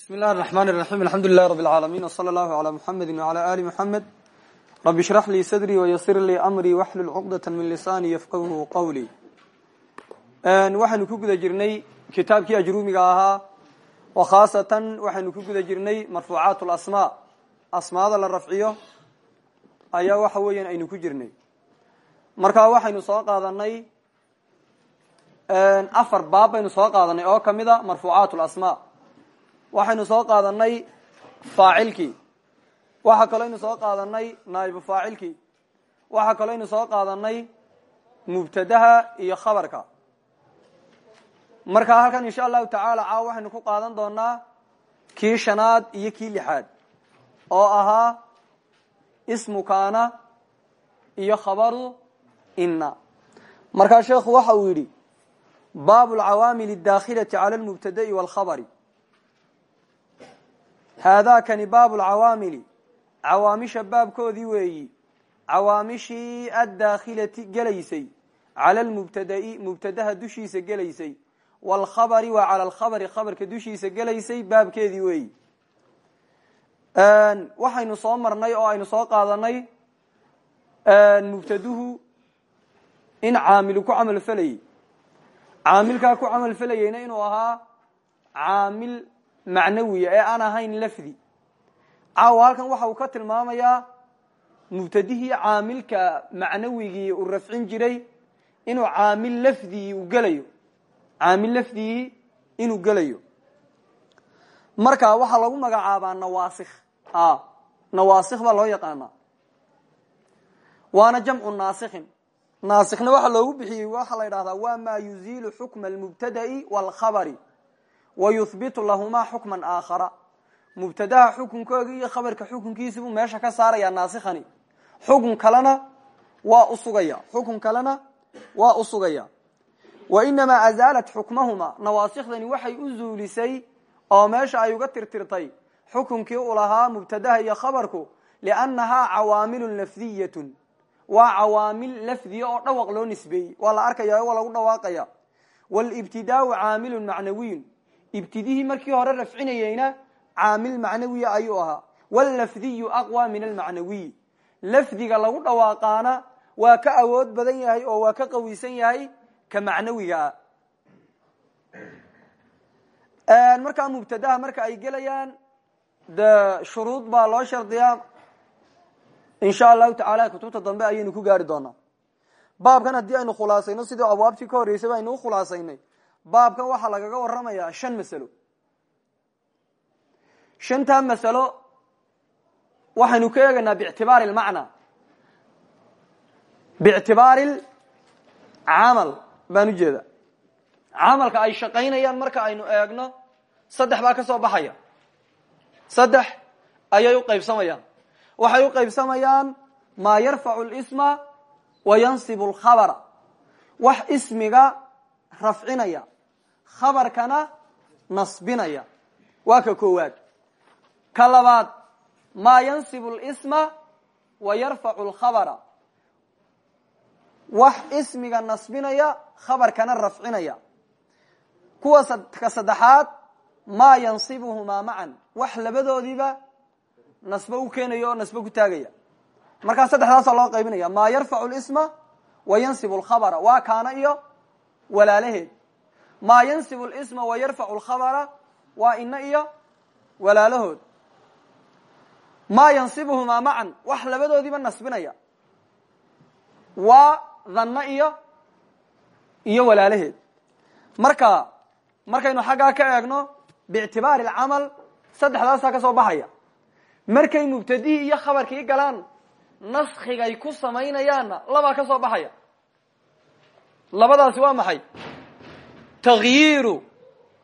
bismi illahi raxmaan raxiim alxamdu lilahi rabi lcaalamiin wsala allahu cala muxamedi wcala ali muxamed rabi shrax lii sadrii wayasir lii amrii waxlul cuqdata min lisaani yafqahu qawlii waxaynu ku guda jirnay kitaabkii ajruumiga ahaa wa khaasatan waxaynu ku guda jirnay marfuucaat lasmaa asmaada la rafciyo ayaa waxa weeyaan aynu ku jirnay. Markaa waxaynu soo qaadanay afar baab baynu soo qaadanay oo kamida marfuucaat lasmaa waxaynu soo qaadanay faacilkii. Waxaa kaloo aynu soo qaadanay naaibu faacilkii. Waxaa kaloo aynu soo qaadanay mubtadaha iyo khabarka. Markaa halkan insha allahu tacaala caawa waxaynu ku qaadan doonaa kii shanaad iyo kii lixaad oo ahaa ismu kaana iyo khabaru inna. Markaa sheekhu waxa uu yidhi baabu lcawaamil اdakhilati cala lmubtada'i wاlkhabari haadaakani baabu lcawaamili cawaamisha baabkoodii weeyi. Cawaamishii addaakhilati gelaysay. Cala lmubtada'i mubtadaha dushiisa gelaysay. Waalkhabari waa cala alkhabari khabarka dushiisa gelaysay baabkeedii weeyi. Waxaynu soo marnay oo aynu soo qaadanay mubtaduhu in caamilu ku camal felayey caamilkaa ku camal felayeyna inuu ahaa caamil macnawiya ee aan ahayn lafdi. Caawa halkan waxa uu ka tilmaamayaa mubtadihii caamilka macnawigii uu rafcin jiray inuu caamil lafdigii u gelayo caamil lafdigii inuu gelayo marka waxaa lagu magacaabaa nawaasikh nawaasikh baa loo yaqaanaa. Waana jamcu naasikhin naasikhna waxaa loogu bixiyey waxaa la yidhahdaa waa maa yuziilu xukma almubtada'i waalkhabari wayuhbitu lahumaa xukman aakhara mubtadaha xukunkoogii iyo khabarka xukunkiisibuu meesha ka saaraya naasikhani xukun kalena waa usugaya xukun kalena waa usugaya wa inamaa azaalat xukmahuma nawaasikhdani waxay u zuulisay oo meesha ay uga tirtirtay xukunkii u lahaa mubtadaha iyo khabarku liannahaa cawaamilun lafdiyatun waa cawaamil lafdiya oo dhawaq loo nisbeeyey waa la arkaya waa lagu dhawaaqaya wlibtidaau caamilun macnawiyun ibtidihii markii hore rafcinayeyna caamil macnawiya ayuu ahaa. Wallafdiyu aqwa min almacnawiyi lafdiga lagu dhawaaqaana waa ka awood badan yahay oo waa ka qawisan yahay ka macnawigaa markaa mubtadaha marka ay gelayaan de shuruud baa loo shardiyaa. Insha allahu tacaala kutubta dambe ayaynu ku gaari doonaa. Baabkan haddii aynu khulaasayno sidii abwaabtii ka horreysay baynu u khulaasaynay baabkan waxaa lagaga waramayaa shan masalo. Shantaa masalo waxaynu ka eegaynaa bictibaari lmacna bictibaari camal baan ujeeda camalka ay shaqaynayaan marka aynu eegno saddex baa ka soo baxaya. Saddex ayay u qaybsamayaan. Waxay u qaybsamayaan maa yarfacu lisma wa yansibu lkhabara wax ismiga rafcinaya khabarkana nasbinaya. Waa ka koowaad. Ka labaad maa yansibu lisma wa yarfacu lkhabara wax ismiga nasbinaya khabarkana rafcinaya. Kuwa ka saddexaad maa yansibuhumaa macan wax labadoodiiba nasbo u keenaya oo nasbo ku taagaya. Markaa saddexdaasa loo qaybinaya maa yarfacu lisma wa yansibu lkhabara waa kaana iyo walaalaheed. Maa yansibu lisma wa yarfacu lkhabara waa ina iyo walaalahood. Maa yansibuhumaa macan wax labadoodiiba nasbinaya. Waa dhanno iyo iyo walaalaheed. Marka markaynu xaggaa ka eegno biictibaari alcamal saddexdaasaa ka soo baxaya. Markay mubtadihii iyo khabarkii galaan naskigay ku samaynayaanna labaa ka soo baxaya labadaasi waa maxay? Takhyiiru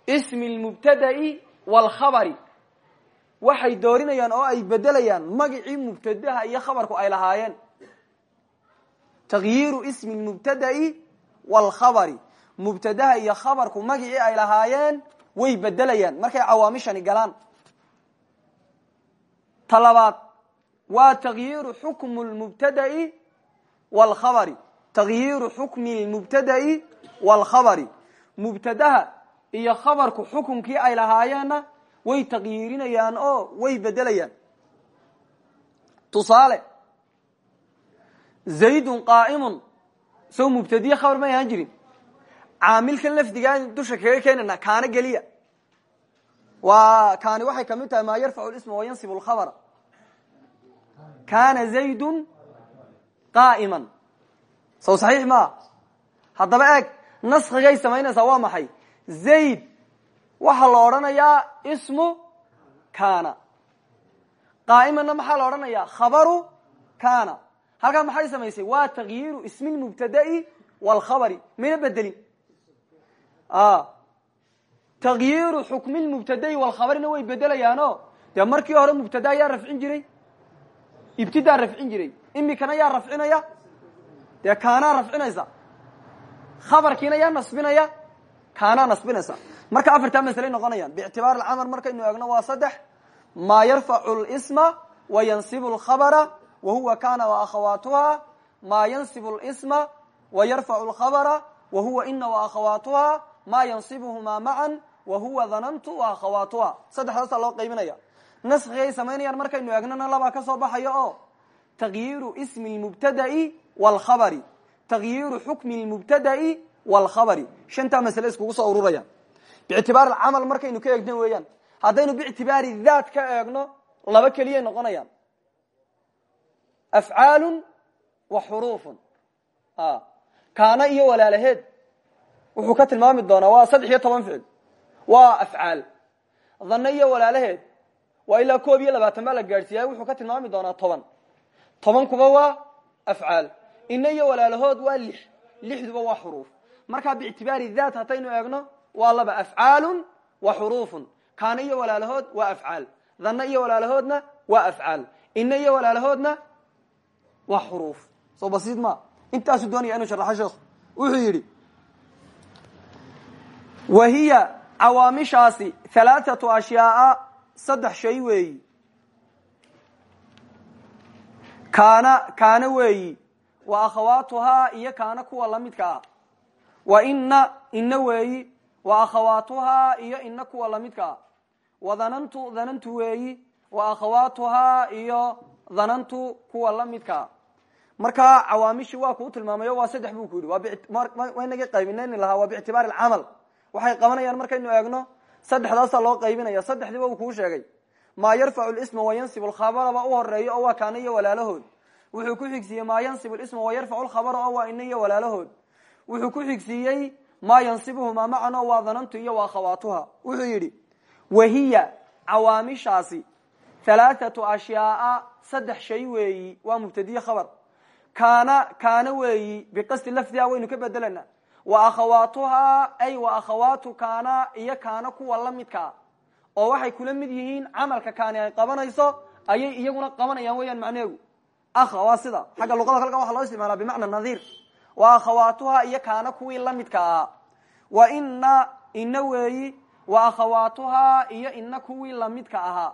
ismi lmubtada'i waalkhabari waxay doorinayaan oo ay bedelayaan magicii mubtadaha iyo khabarku ay lahaayeen. Takhyiiru ismi lmubtada'i waalkhabari mubtadaha iyo khabarku magicii ay lahaayeen way bedelayaan. Markay cawaamishani galaan. Ta labaad waa takhyiiru xukmu lmubtada'i waalkhabari takhyiiru xukmi lmubtada'i waalkhabari mubtadaha iyo khabarku xukunkii ay lahaayeenna way taqyiirinayaan oo way bedelayaan tusaale zaydun qaa'imun sow mubtadiye khabar may ahaan jirin. Caamilkan lafdigaan dusha kaga keenana kaana geliya. Waa kaani waxay ka mid tahay maa yarfacu lisma wayansib lkhabra kana zaydun qaa'iman sow saxiix maa haddaba eeg naskigay samaynaysaa waa maxay? Zayd waxaa la odhanayaa ismu kana qaa'imanna maxaa la odhanayaa? Khabaru kana halkaa maxay samaysay? Waa takyiiru ismi lmubtada'i wاlkhabari mayna bedelin. Takyiiru xukmi lmubtada'i wاlkhabarina way bedelayaano dee markii hore mubtada yaa rafcin jiray? Ibtidaa rafcin jiray. Imikana yaa rafcinaya dee kaanaa rafcinaysa? Khabarkiina yaa nasbinaya? Kaanaa nasbinaysa. Marka afartaa maslay noqonayaan. Bictibaar alcamal markaynu eegno waa saddex. Maa yarfacu lsma wayansibu lkhabara wa huwa kana waakhawaatuha maa yansibu lsma wayarfacu lkhabara wa huwa ina waakhawaatuha maa yansibuhumaa macan wa huwa dhanantu waakhawaatuha saddexdaasaa loo qaybinaya. Naskigay samaynayaan markaynu eegnona labaa ka soo baxayo oo. Takyiiru ismi lmubtada'i wlkhabari takyiiru xukmi lmubtada'i wlkhabari shantaa masle iskugu soo ururaya bictibaar alcamal markaynu ka eegno weeyaan haddaynu bictibaari daat ka eegno laba keliyay noqonayaan afcaalun wa xuruufun kaana iyo walaalaheed wuxuu ka tilmaami doonaa waa saddex iyo toban ficil waa afcaal dhanno iyo walaalaheed waa ilaa koob iyo labaatan baa la gaadhsiiyay wuxuu ka tilmaami doonaa toban toban kuba waa afcaal ina iyo walaalahood waa lix. Lixduba waa xuruuf. Markaa biictibaari daat haddaynu eegno waa laba afcaalun wa xuruufun. Kaana iyo walaalahood waa afcaal. Dhanno iyo walaalahoodna waa afcaal. Ina iyo walaalahoodna waa xuruuf. Soo basiid ma? Intaasuu doonaya inuu sharaxo sheekhu wuxuu yidhi wa hiya cawaamishaasi halaathatu ashyaaa saddex shay weeyi. Kaana kaana weeyi wa akhawaatuhaa iyo kaana kuwa lamidka ah wa ina ina weeyi. Wa akhawaatuhaa iyo ina kuwa lamidka ah wa dhanantu dhanantu weeyi. Wa akhawaatuhaa iyo dhanantu kuwa lamidkaa markaa cawaamishii waa kuu tilmaamayo waa saddex buu ku yidhi. Waynagii qaybinayni lahaa waa biictibaari alcamal. Waxay qabanayaan markaynu eegno saddexdaasaa loo qaybinaya. Saddexdiiba uu kuu sheegay. Maa yarfacu lisma wayansibu lkhabaraba u horeeyo oo waa kaana iyo walaalahood wuxuu ku xigsiiyey maa yansibu lisma wayarfacu lkhabara oo waa ina iyo walaalahood. Wuxuu ku xigsiiyey maa yansibuhumaa macan oo waa dhanantu iyo waa khawaatuha wuxuu yidhi wahiya cawaamishaasi halaathatu ashyaaa saddex shay weeyi waa mubtadiye khabar. Kaana kaana weeyi biqasdi lafdiha waynu ka bedelana wa akhawaatuhaa ay wa akhawaatu kaana iyo kaana kuwa la midkaa oo waxay kula mid yihiin camalka kaani ay qabanayso ayay iyaguna qabanayaan weeyaan macneegu akha waa sida xagga luqada halkan waxa loo isticmaalaa bimacna nadiir. Wa akhawaatuhaa iyo kaana kuwii la ahaa wa ina ina weeyi wa akhawaatuhaa iyo ina kuwii lamidka ahaa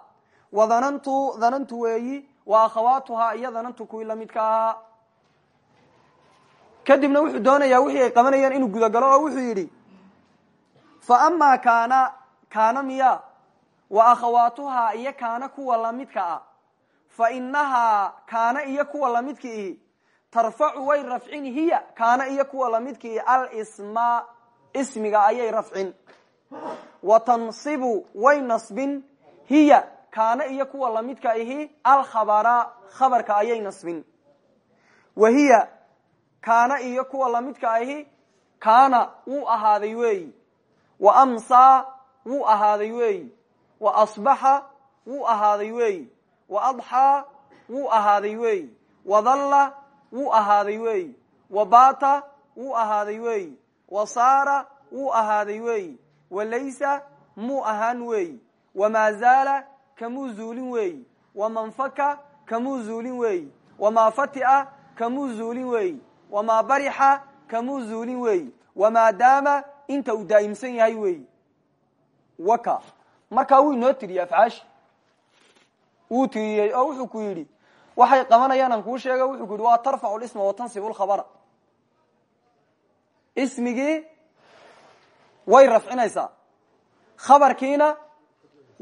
wa dhanantu dhanantu weeyi wa akhawaatuhaa iyo dhanantu kuwii lamidka ahaa kadibna wuxuu doonayaa wixii ay qabanayeen inuu gudagalo oo wuxuu yidhi fa amaa kaana kaana miya wa akhawaatuhaa iyo kaana kuwa lamidka ah fa inahaa kaana iyo kuwa lamidka ihi tarfacu way rafcin hiya kaana iyo kuwa lamidka ihi alsma ismiga ayay rafcin. Wa tansibu way nasbin hiya kaana iyo kuwa lamidka ihi alkhabara khabarka ayay nasbin. Wa hiya kaana iyo kuwa lamidka ahi kaana wuu ahaaday weeyi wa amsaa wuu ahaaday weeyi wa asbaxa wuu ahaaday weeyi wa adxaa wuu ahaaday weeyi wa dalla wuu ahaaday weeyi wa baata wuu ahaaday wa saara wuu ahaaday weeyi wa laysa muu ahaan weeyi wamaa zaala kamuu zuulin weeyi wamanfaka kamuu zuulin weeyi wamaa fatia kamuu zuulin weeyi wamaa barixa kamuu zuulin weeyi wamaa daama inta uu daa'imsan yahay weeyi waka markaa wuu inoo tiriyey afcaashi wuu tiriyey oo wuxuu ku yidhi waxay qabanayaan aan kuu sheega wuxuu ku yidhi waa tarfacu lisma wa tansibu lkhabara ismigii way rafcinaysaa khabarkiina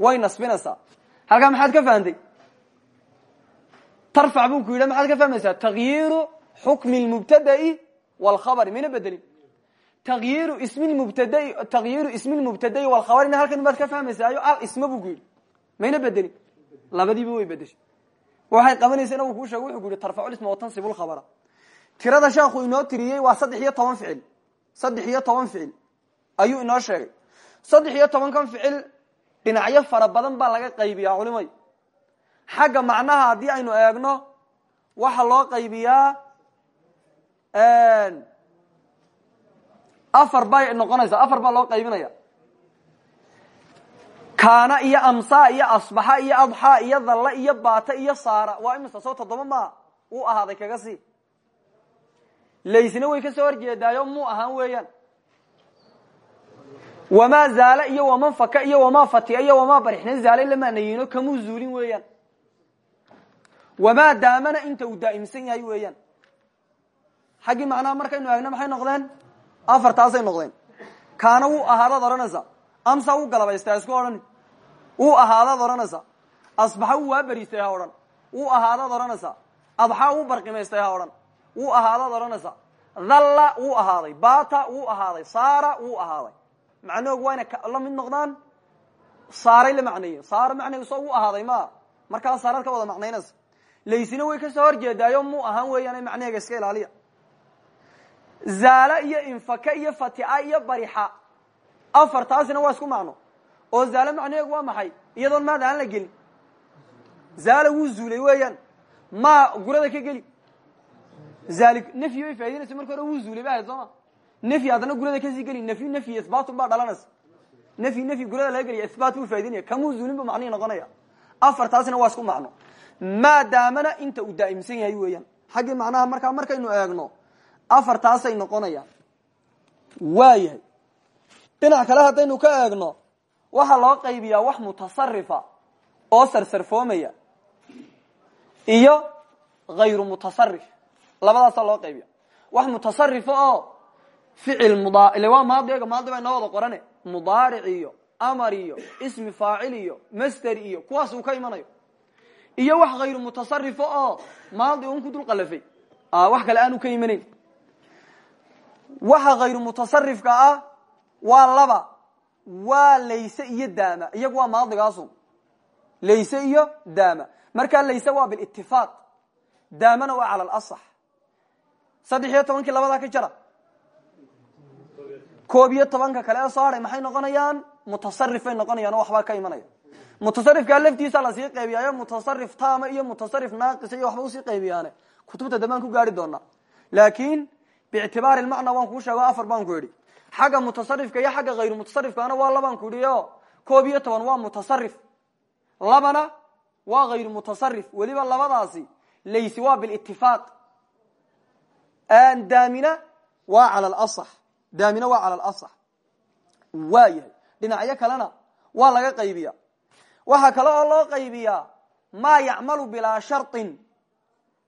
way nasbinaysaa. Halkaa maxaad ka fahamtay tarfac buu ku yidhi maxaad ka fahmaysaa? Takyiiru xukmi lmubtada'i wlkhabari mayna bedelin. Takyiiru ismi mubtadai takyiiru ismi lmubtada'i walkhabarina halkan baad ka fahmaysaayo? Al isma buu ku yidhi. Mayna bedelin labadiiba way bedeshay waxay qabanaysa in kuu sheego wuxuu ku yihi tarfaculisma watansibu lkhabara tirada sheekhu inoo tiriyey waa saddex iyo toban ficil. Saddex iyo toban ficil ayuu inoo sheegay. Saddex iyo tobankan ficil dhinacyo fara badan baa laga qaybiyaa culimay. Xagga macnaha haddii aynu eegno waxa loo qaybiyaa afar bay noqonaysaa. Afar baa loo qaybinaya kaana iyo amsa iyo asbaxa iyo adxa iyo dalle iyo baata iyo saara. Waa imisa soo toddoba maa? Uu ahaaday kaga sii. Laysna way ka soo horjeedaayo muu ahaan weeyaan. Wamaa zaala iyo waman faka iyo wamaa fatia iyo wamaa barixna zaale lamaanayiino kamuu zuulin weeyaan. Wamaa daamana inta uu daa'imsan yahay weeyaan. Xaggii macnaha markaynu eegno maxay noqdeen? Afartaasay noqdeen. Kaana wuu ahaadaad odhanaysa. Amsa wuu galabaystay ha isku odhani wuu ahaadaad odhanaysa asbaxa wuu waa beriistay ha odhan. Wuu ahaadaad odhanaysa adxaa wuu barqimaystay ha odhan. Wuu ahaadaad odhanaysa dhalla wuu ahaaday. Bata wuu ahaaday. Saara wuu ahaaday. Macnahoog waa inay la mid noqdaan saaray la macneeyen saara macnaygu soo wuu ahaaday ma markaa saaraad ka wada macnaynaysa laysina way ka soo horjeedaayo muu ahaan weeyaan macnaheega iska ilaaliya. Zaala iyo infaka iyo fatia iyo barixa. Afartaasina waa isku macno oo zaale macnaheegu waa maxay? Iyadoon maada aan la gelin. Zaala wuu zuulay weeyaan. Maa gurada ka geli. Zaali nafyi bay faaidaynaysa marka hore wuu zuulay ba ahayd sooma nafyi haddana gurada ka sii geli nafyi nafyi isbaatun baa dhalanaysa. Nafyi nafyi gurada laga geliya isbaat buu faa'idaynaya kamuu zuulin bu macnihi noqonaya. Afartaasina waa isku macno. Maadaamana inta uu daa'imsan yahay weeyaan. Xaggii macnaha markaa markaynu eegno afartaasay noqonayaan. Waayahay. Dhinac kale haddaynu ka eegno waxaa loo qaybiyaa wax mutasarifa oo sarsarfoomaya iyo hayru mutasarif labadaasaa loo qaybiya wax mutasarifa oo ficil muda ile waa maadi inoo wada qorane. Mudaaric iyo amar iyo ismi faacil iyo master iyo kuwaas uu ka imanayo. Iyo wax hayru mutasarifo oo maadi un ku dul qalafay. Wax kale aanu ka imanayn. Waxa hayru mutasarifka ah waa laba waa layse iyo daama iyagu waa maadigaasun layse iyo daama. Markaa layse waa bilitifaaq daamana waa cala alasax saddex iyo tobankii labadaa ka jara. Koob iyo tobanka kale ee saaray maxay noqonayaan? Mutasarifay noqonayaan oo waxbaa ka imanaya. Mutasarifkaa laftiisa la sii qaybiyaayo mutasarif tama iyo mutasarif naaqisa iyo waxba u sii qaybiyaane. Kutubta dambaan ku gaari doonaa. Laakin bictibaari lmacna waan kuu sheego afar baan ku idhi xagga mutasarifka iyo xagga hayru mutasarifkaana waa labaan ku idhi o koob iyo toban waa mutasarif labana waa hayru mutasarif weliba labadaasi laysi waa bilitifaaq daamina waa cala lasax daamina waa cala alasax waa yahay dhinacyo kalena waa laga qaybiya waxaa kale oo loo qaybiyaa maa yacmalu bilaa sharin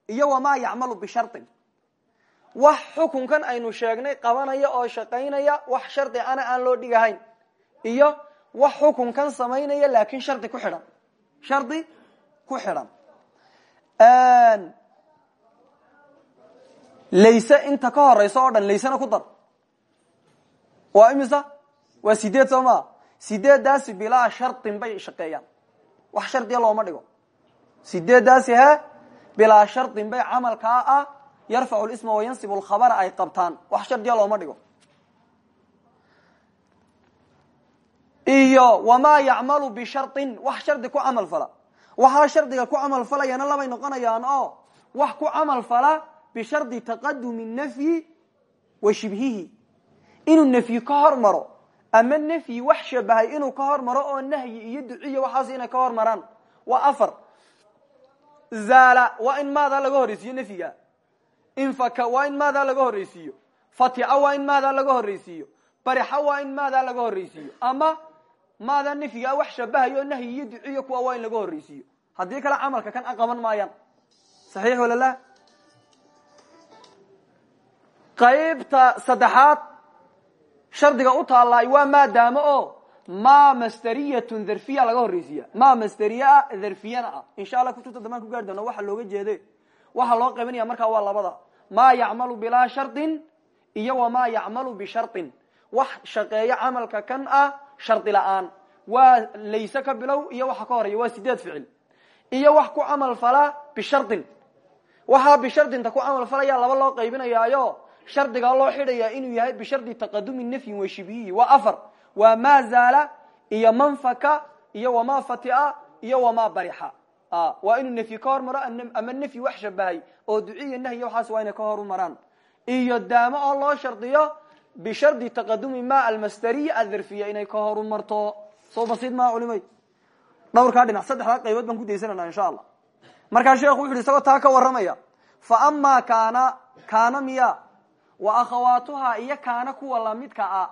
iyo wamaa yacmalu bisharin wax xukunkan aynu sheegnay qabanaya oo shaqaynaya wax shardi ana aan loo dhigahayn. Iyo wax xukunkan samaynaya laakin shardi ku xidhan. Shardi ku xidhan. Layse inta ka horeysa oo dhan laysena ku dar. Waa imisa? Waa sideed soo maa sideeddaasi bilaa shardin bay shaqeeyaan. Wax shardiya looma dhigo. Sideeddaasi he bilaa shardin bay camalkaa ah yarfacu lisma wayansibu lkhabara ay qabtaan. Wax shardiya looma dhigo. Iyo wamaa yacmalu bisharin wax shardi ku camal fala. Waxaa shardiga ku camal falayana labay noqonayaan oo wax ku camal fala bishardi taqadumi nafyi wa shibhihi. Inuu nafyi ka hormaro ama nafyi wax shabahay inuu ka hormaro oo nahyi iyo duciya waxaas inay ka hormaraan. Waa afar zaala waa in maadaa laga horeysiiyo nafyiga infaka waa in maadaa laga horeysiiyo fatica waa in maadaa laga horeysiiyo barixa waa in maadaa laga horeysiiyo ama maadaa nafyigaa wax shabahayo nahyi iyo kuwa waa in laga horeysiiyo haddii kale camalka kan qaban maayaan. Saxiix wala la qaybta saddexaad shardiga u taalaay waa maadaamo oo ma masteriyatun dharfiya laga horreysiiya. Ma masteriyaa dharfiyana ah. Insha allah kutubta dambaan ku gaari doona waxa looga jeede waxaa loo qaybinaya markaa waa labada. Ma yacmalu bilaa shardin iyo wama yacmalu bisharin wax shaqeeyo camalka kan ah shardi la'aan. Waa layse ka bilow iyo waxa ka horreeya waa sideed ficil. Iyo wax ku camal fala bisharin waxaa bishardinta ku camal falaya laba loo qaybinayaayo. Shardigaa loo xidhaya inuu yahay bishardi taqadumi nafyin wa shibiyi waa afar. Waa ma zaala iyo manfaka iyo wama fatia iyo wama barixa waa inuu nafyi ka hormaro ama nafyi wax shabahay oo duciya nahyi waxaas waa inay ka horumaraan iyo daamo oo loo shardiyo bishardi taqadumi ma almasteriya adharfiya inay ka horumarto soo basiid maa culimay? Dhowrkaa dhinac saddexdaa qaybood baan ku daysanana insha allah markaa sheekhu wuxu uhi isagoo taa ka warramaya fa amaa kaana kaana miya wa akhawaatuhaa iyo kaana kuwa lamidka ah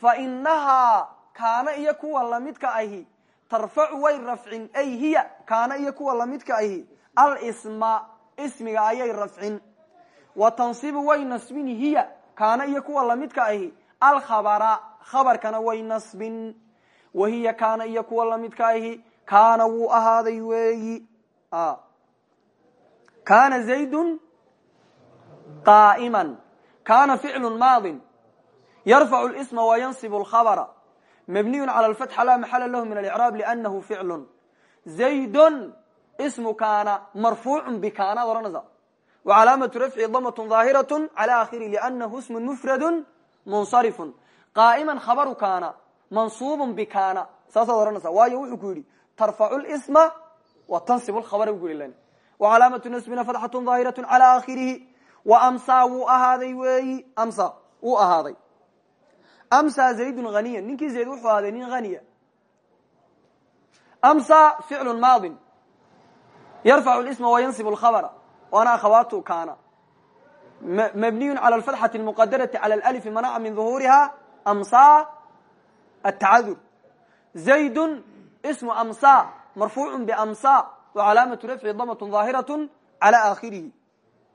fa inahaa kaana iyo kuwa lamidka ahi tarfacu way rafcin. Ay hiya kaana iyo kuwa lamidka ahi alsma ismiga ayay rafcin. Wa tansibu way nasbin hiya kaana iyo kuwa lamidka ahi alkhabara khabarkana way nasbin. Wa hiya kaana iyo kuwa lamidka ahi kaana wuu ahaaday weeyi. Kaana zaydun qaaiman. Kaana ficlu maadin. Yarfacu lsma wayansib lkhabra mabniyu cala lfatx laa maxala lahu min alicraab lianahu ficlu zaydun ismu kaana marfuucu bikaana ad ohanaysa wacalaamatu rafci damat ظaahiraة cala akhiri lianahu ismu mufradu munsarifu qaaiman khabaru kaana mansuub bikaana saasaad ohanaysa waayo wuxuu ku yidhi tarfacu lsma wa tansib lkhabra bu ku yidhi wacalaamatu nasbina fatxatu ظaahiraة cala akhirihi wa amsa wuu ahaaday weeyi amsa wuu ahaaday amsa zaydun haniya ninkii zayd wuxuu ahaaday nin haniya amsa ficlu maadin yarfacu lisma wayansib lkhabra waana akhawaatu kaana mabniyu cala alfatxati lmuqadarati cala alif manaca min duhuuriha amsa atacadur zaydun ismu amsa marfuucu bamsa wacalaamatu rafci damat ظaahiraة cala akhirihi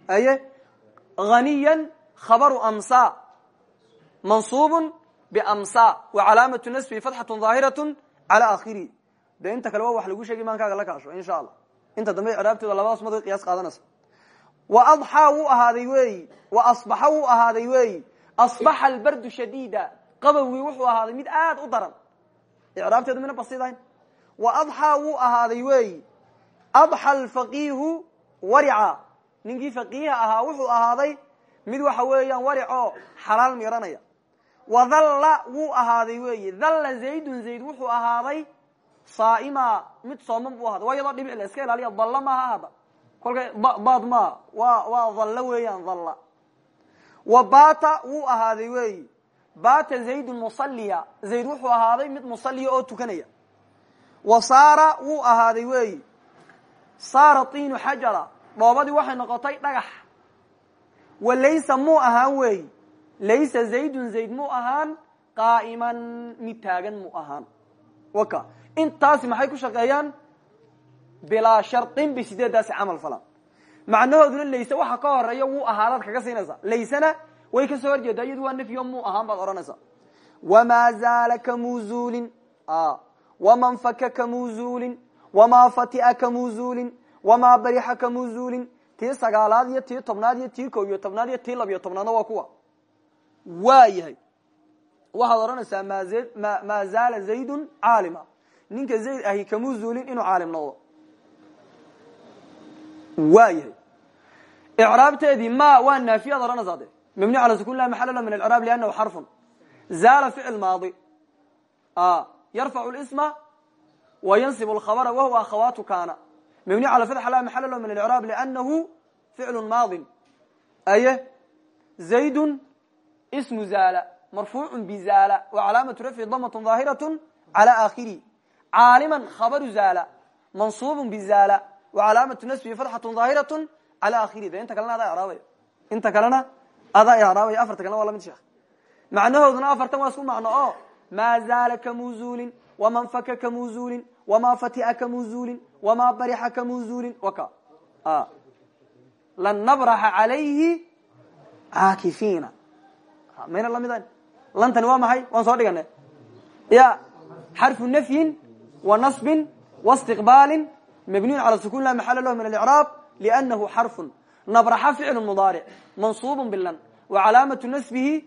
aye haniya khabaru amsa mansuub bamsa wacalaamatu nasbi fatxatu ظaahiraة cala akhirihi de inta kale waa wax lagu sheegay maankaaga la kaasho insha allah inta dambe craabtooda labadaas mad qiyaas qaadanaysa wa adxaa wuu ahaaday weeyi wa asbaxa wuu ahaaday weeyi asbaxa albardu shadiida qabowgii wuxuu ahaaday mid aad u daran icraabteedu mina basidayn wa adxaa wuu ahaaday weeyi adxa alfaqiihu warica ninkii faqiiha ahaa wuxuu ahaaday mid waxa weeyaan waricoo xalaal miranaya wa dhalla wuu ahaaday weeyi. Dhalla zaydun zayd wuxuu ahaaday saaima mid sooman buu ahaaday. Waa iyadoo dhibic la iska ilaaliya dalla maaha hadda kolkay baad maa wa waa dhalla weeyaan dhalla. Wa bata wuu ahaaday weeyi. Bata zaydun musalliya. Zayd wuxuu ahaaday mid musalliya oo tukanaya. Wa saara wuu ahaaday weeyi. Saara tiinu xajara. Dhoobadii waxay noqotay dhagax. Wa laysa muu ahaan weeyi laysa zaydun zayd muu ahaan qaa'iman mid taagan muu ahaan waka intaasi maxay ku shaqeeyaan bilaa sharin bay sideedaasi camal falan macnahooduna layse waxa ka horreeya wuu ahaadaad kaga siinaysa laysena way ka soo horjeedaa iyadu waa nafyo muu ahaan baad odhanaysa wamaa zaala kamuu zuulin waman faka kamuu zuulin wamaa fatia kamuu zuulin wamaa barixa kamuu zuulin tii sagaalaad iyo tii tobnaad iyo tii ko iyo tobnaad iyo tii labiyo tobnaadna waa kuwa waa yahay waxaad odhanaysaa maa zaala zaydun caalima. Ninka zayd ahi kamuu zuulin inuu caalim noqdo. Waa yahay icraabteedii ma waa naafiyaad odhanaysaa de mabni cala sukun la maxal la min alcraab liannahu xarfun. Zaala ficil maadi. Yarfacu lisma wa yansibu lkhabra wahuwa akhawaatu kana mabni cala fatxa la maxal la min alcraab liannahu ficlu maadin. Aye zaydun ismu zaala marfuucun bizaala wa calaamatu rafci damatun daahiratun cala aakhirihi caaliman khabaru zaala mansuubun bizaala wa calaamatu nasbihi fatxatun daahiratun cala aakhirihi de inta kalena adaa iraabaya inta kalena adaa iraabaya afarta kalena waa la mid sheekh macnahooduna afartan waa isku macno oo maa zaala kamuzuulin waman faka kamuzuulin wamaa fatia kamuzuulin wamaa barixa kamuzuulin waka lan nabraxa calayhi caakifiina mayna lamidan lantani waa maxay? Waan soo dhigana ya xarfu nafyin wa nasbin wastiqbaalin mabniyun cala sukun la maxala lahu min alicraab liannahu xarfun. Nabraxa ficlu mudaaric mansuubun bilan wa calaamatu nasbihi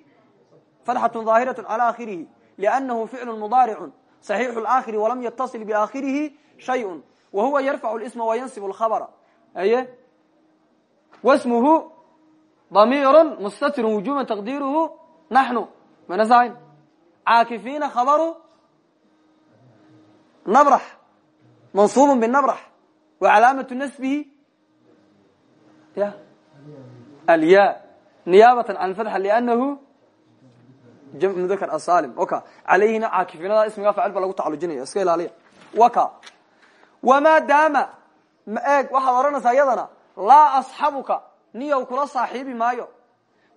fatxatu daahiratu cala akhirihi liannahu ficlu mudaaricun صaxiixu laakhiri walam yatasil biaakhirihi shayun wa huwa yarfacu lisma wayansib lkhabra aye wasmuhu damiiru mustatirun wujuban taqdiiruhu naxnu mana sahayn caakifiina khabaru nabrax mansuubun binabrax wa calaamatu nasbihi ya alya niyaabatan can fatxa liannahu jamc mudakr asalim waka calayhina caakifinada ismiga facil ba lagu tacalujinaya iska ilaaliya waka wamaa daama ma eeg waxaad odhanaysaa iyadana laa asxabuka niyow kula saaxiibi maayo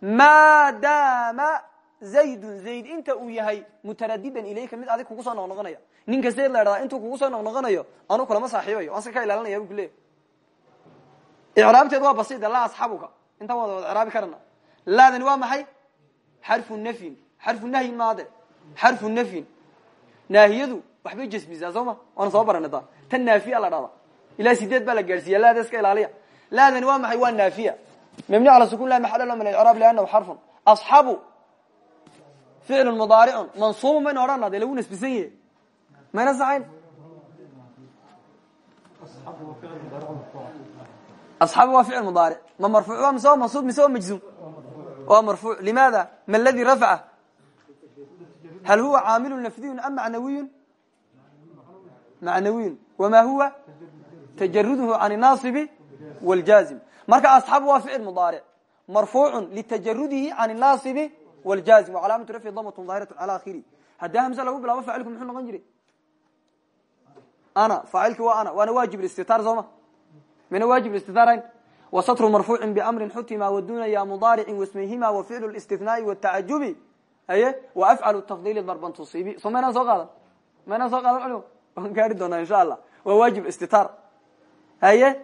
maa daama zaydun zayd inta uu yahay mutaradidan ilayka mid adig kugu soo noqnoqonaya ninka zayd la idhahdaa intuu kugu soo noqnoqonayo anu kulama saaxiibayo. Aan ska ka ilaalinaya bu kuleeyahy icraabteed waa basida laa asxabuka. Intaan wada wada icraabi karana. Laadani waa maxay? Xarfu nafyin. Xarfu nahyin maade. Xarfu nafyin. Naahiyadu waxbay jasmisaa soo ma? Waana soo barana da tan naafiya la dhahda ilaa sideed baa la gaadhsiiya laada iska ilaaliya. Laadani waa maxay? Waa naafiya mabni ala sukun la maxal min icraab liannahu xarfun asxabu ficlu mudaaricun mansuubun baynu odhana dee lagu nasbisan yahe mayna saxayn asxaabu waa ficil mudaaric ma waa mise waa mansuub mise waa majzuum waa marfuuc limaada ma ladii rafca hal huwa caamilu nafdiyun am macnawiyun macnawiyun wama huwa? Tajaruduhu can naasibi wاljaazim marka asxaabu waa ficil mudaaric marfuucu litajarudihi can naasibi wاljazim wcalaamatu rafci damt daahiraة calى akhiri haddii hamse lagu bilaabo faacilku muxuu noqon jiray ana faacilki waa ana waana waajib istitaar sooma mina waajib istitaarayn wasatru marfuuci bamrin xutima waduna ya mudaaricin wasmayhima wa ficlu اstinaai wاtacajubi aye wa afcalu tafdili darban tusiibi so maynaan soo qaadan maynaan soo qaadan culimo waan gaari doonaa insha allah waa waajib istitaar haye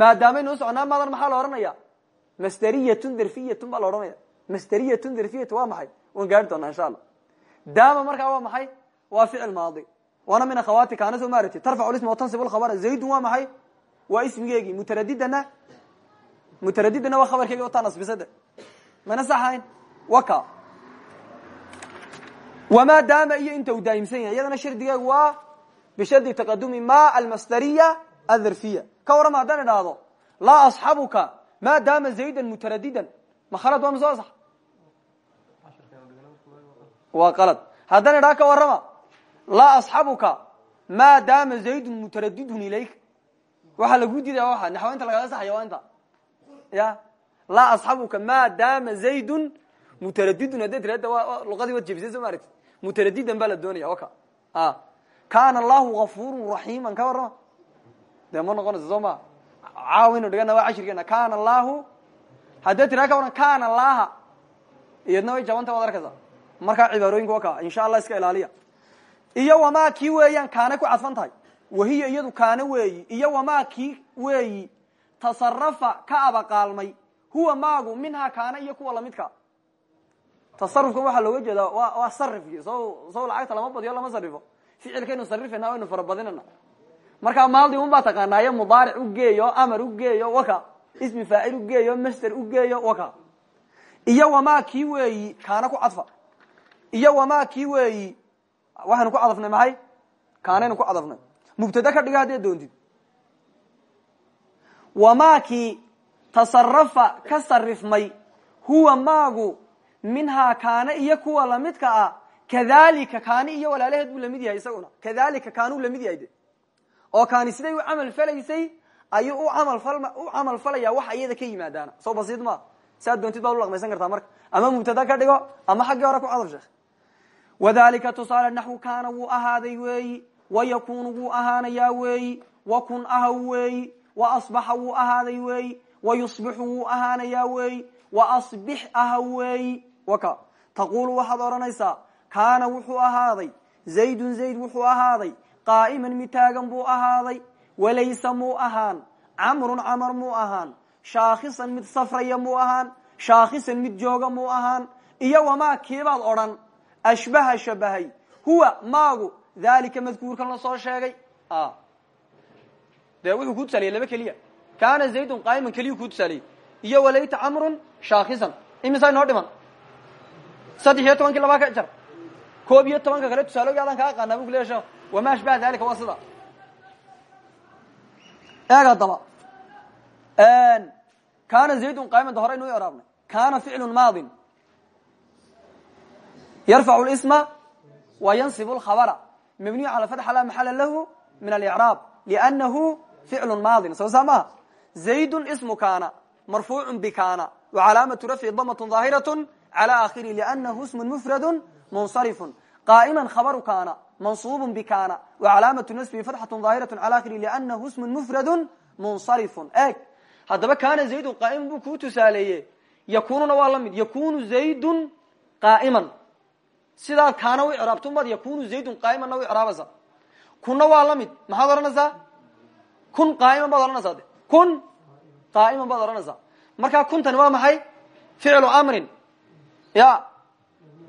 Maadaamay soconaa maadan maxaa la ohanaya masderiyatun derfiyatun baa la odhanaya masderiyatun derfiyatu waa maxay? Waan gaari doonaa insha allah. Daama markaa waa maxay? Waa ficil maadi. Waana min akhawaati kaana soo maarati tarfacu isma watansib lkhabara zaydun waa maxay? Waa ismigeegii mutaradidana mutaradidana waa khabarkeegi wataa nasbisade mayna saxayn? Waka. Wamaa daama iyo inta uu daa'imsan yahay. Iyadana shardigeegu waa bishadi taqadumi ma almasdariya adharfiya ka warrama haddaan idhaahdo laa asxabuka ma daama zaydan mutaradidan ma khalad waa masoo sax waa qalad haddaan idhaha ka warrama laa asxabuka ma daama zaydun mutaradidun ilayk waxaa lagu diidaya waa naxwa inta lagaga saxaya waa inta. Ya? Laa asxabuka ma daama zaydun mutaradidun hadday tirada luqadii wad jebisay soo ma aragti mutaradidan baa la doonaya waka kana allahu gafurun raximan ka warrama dee ma noqonaysa soo ma caawaynu dhigana waa cashirkeena kana allahu haddee tiraa ka waran kana allaha iyadna way jabanta waad arkaysa markaa cibaarooyinka waka insha allah iska ilaaliya. Iyo wamaa kii weeyaan kaana ku cadfan tahay. Wahiya iyadu kaana weeyi. Iyo wamaa kii weeyi. Tasarafa ka abaqaalmay. Huwa maagu minhaa kaana iyo kuwa lamidka tasarufkan waxaa looga jeedaa wa waa sarifki so so lacagta lama badiyo lama sarifo ficilkaynu sarifayna waynu farabadinana markaa maaldi un baa taqaanaayo mudaaric u geeyo amar u geeyo waka. Ismi faacil u geeyo master u geeyo waka. Iyo wamaa kii weeyi kaana ku cadfa. Iyo wamaa kii weeyi waxaynu ku cadafnay maxay? Kaanaynu ku cadafnay. Mubtade ka dhiga haddaad doontid. Wamaakii tasarafa ka sarifmay huwa maagu minhaa kaana iyo kuwa lamidka ah kadalika kaani iyo walaalaheed buu la mid yahay isaguna. Kadalika kaanuu la mid yahay oo kaani siday u camal falaysay ayuu u amal u camal falaya wax iyada ka yimaadaana. Soo basiid ma saad doontid baad ulaqmaysan kartaa marka. Ama mubtada ka dhigo ama xaggii hore ku cadaf sheekh. Wadalika tusaale naxwu kaana wuu ahaaday weeyi wayakunu wuu ahaanayaa weeyi wakun ahaw weeyi waasbaxa wuu ahaaday weeyi wayusbixu wuu ahaanayaa weeyi waasbix ahaw weeyi. Waka taqulu waxaad odhanaysaa kaana wuxuu ahaaday zaydun zayd wuxuu ahaaday qaa'iman mid taagan buu ahaaday walaysa muu ahaan camrun camar muu ahaan shaakhisan mid safraya muu ahaan shaakhisan mid jooga muu ahaan iyo wamaa kiibaad odhan ashbaha shabahay huwa maagu dalika madkuurkan la soo sheegay dee wuxuu ku tusaaliyey laba keliya kaana zaydun qaa'iman keliyu ku tusaaliyey iyo walayta camrun shaakisan imisaa inoo dhiman saddex iyo tobankii labaa ka jar koob iyo tobanka kale tusaaloogi adaan kaa aqaanaa bu ku wama ashbaha dalika waa sida eeg haddaba kaana zaydun qaa'iman da hore inuu iraabnay kaana ficlu maadin yarfacu lisma wa yansibu lkhabara mabniyu cala fatxa laa maxala lahu min alicraab liannahu ficlu maadin soo saa maha zaydun ismu kaana marfuucu bikaana wa calaamatu rafci damatun daahiraة cala akhiri liannahu ismu mufradu munsarifu qaa'ima khabaru kaana mansuubu bikaana wa calaamatu nasbihi fatxatu daahiraة cala akhiri liannahu ismu mufradu munsarifu eeg haddaba kaana zaydun qaa'iman buu kuu tusaaleeye yakununa waa la mid yakunu zaydun qaa'iman sidaa kaana u icraabtumad yakunu zaydun qaa'imanna u icraabaysa kunna waa la mid maxaad odhanaysaa kun qaa'iman baad odhanaysaa de kun qaa'iman baad odhanaysaa markaa kuntani waa maxay ficlu amrin ya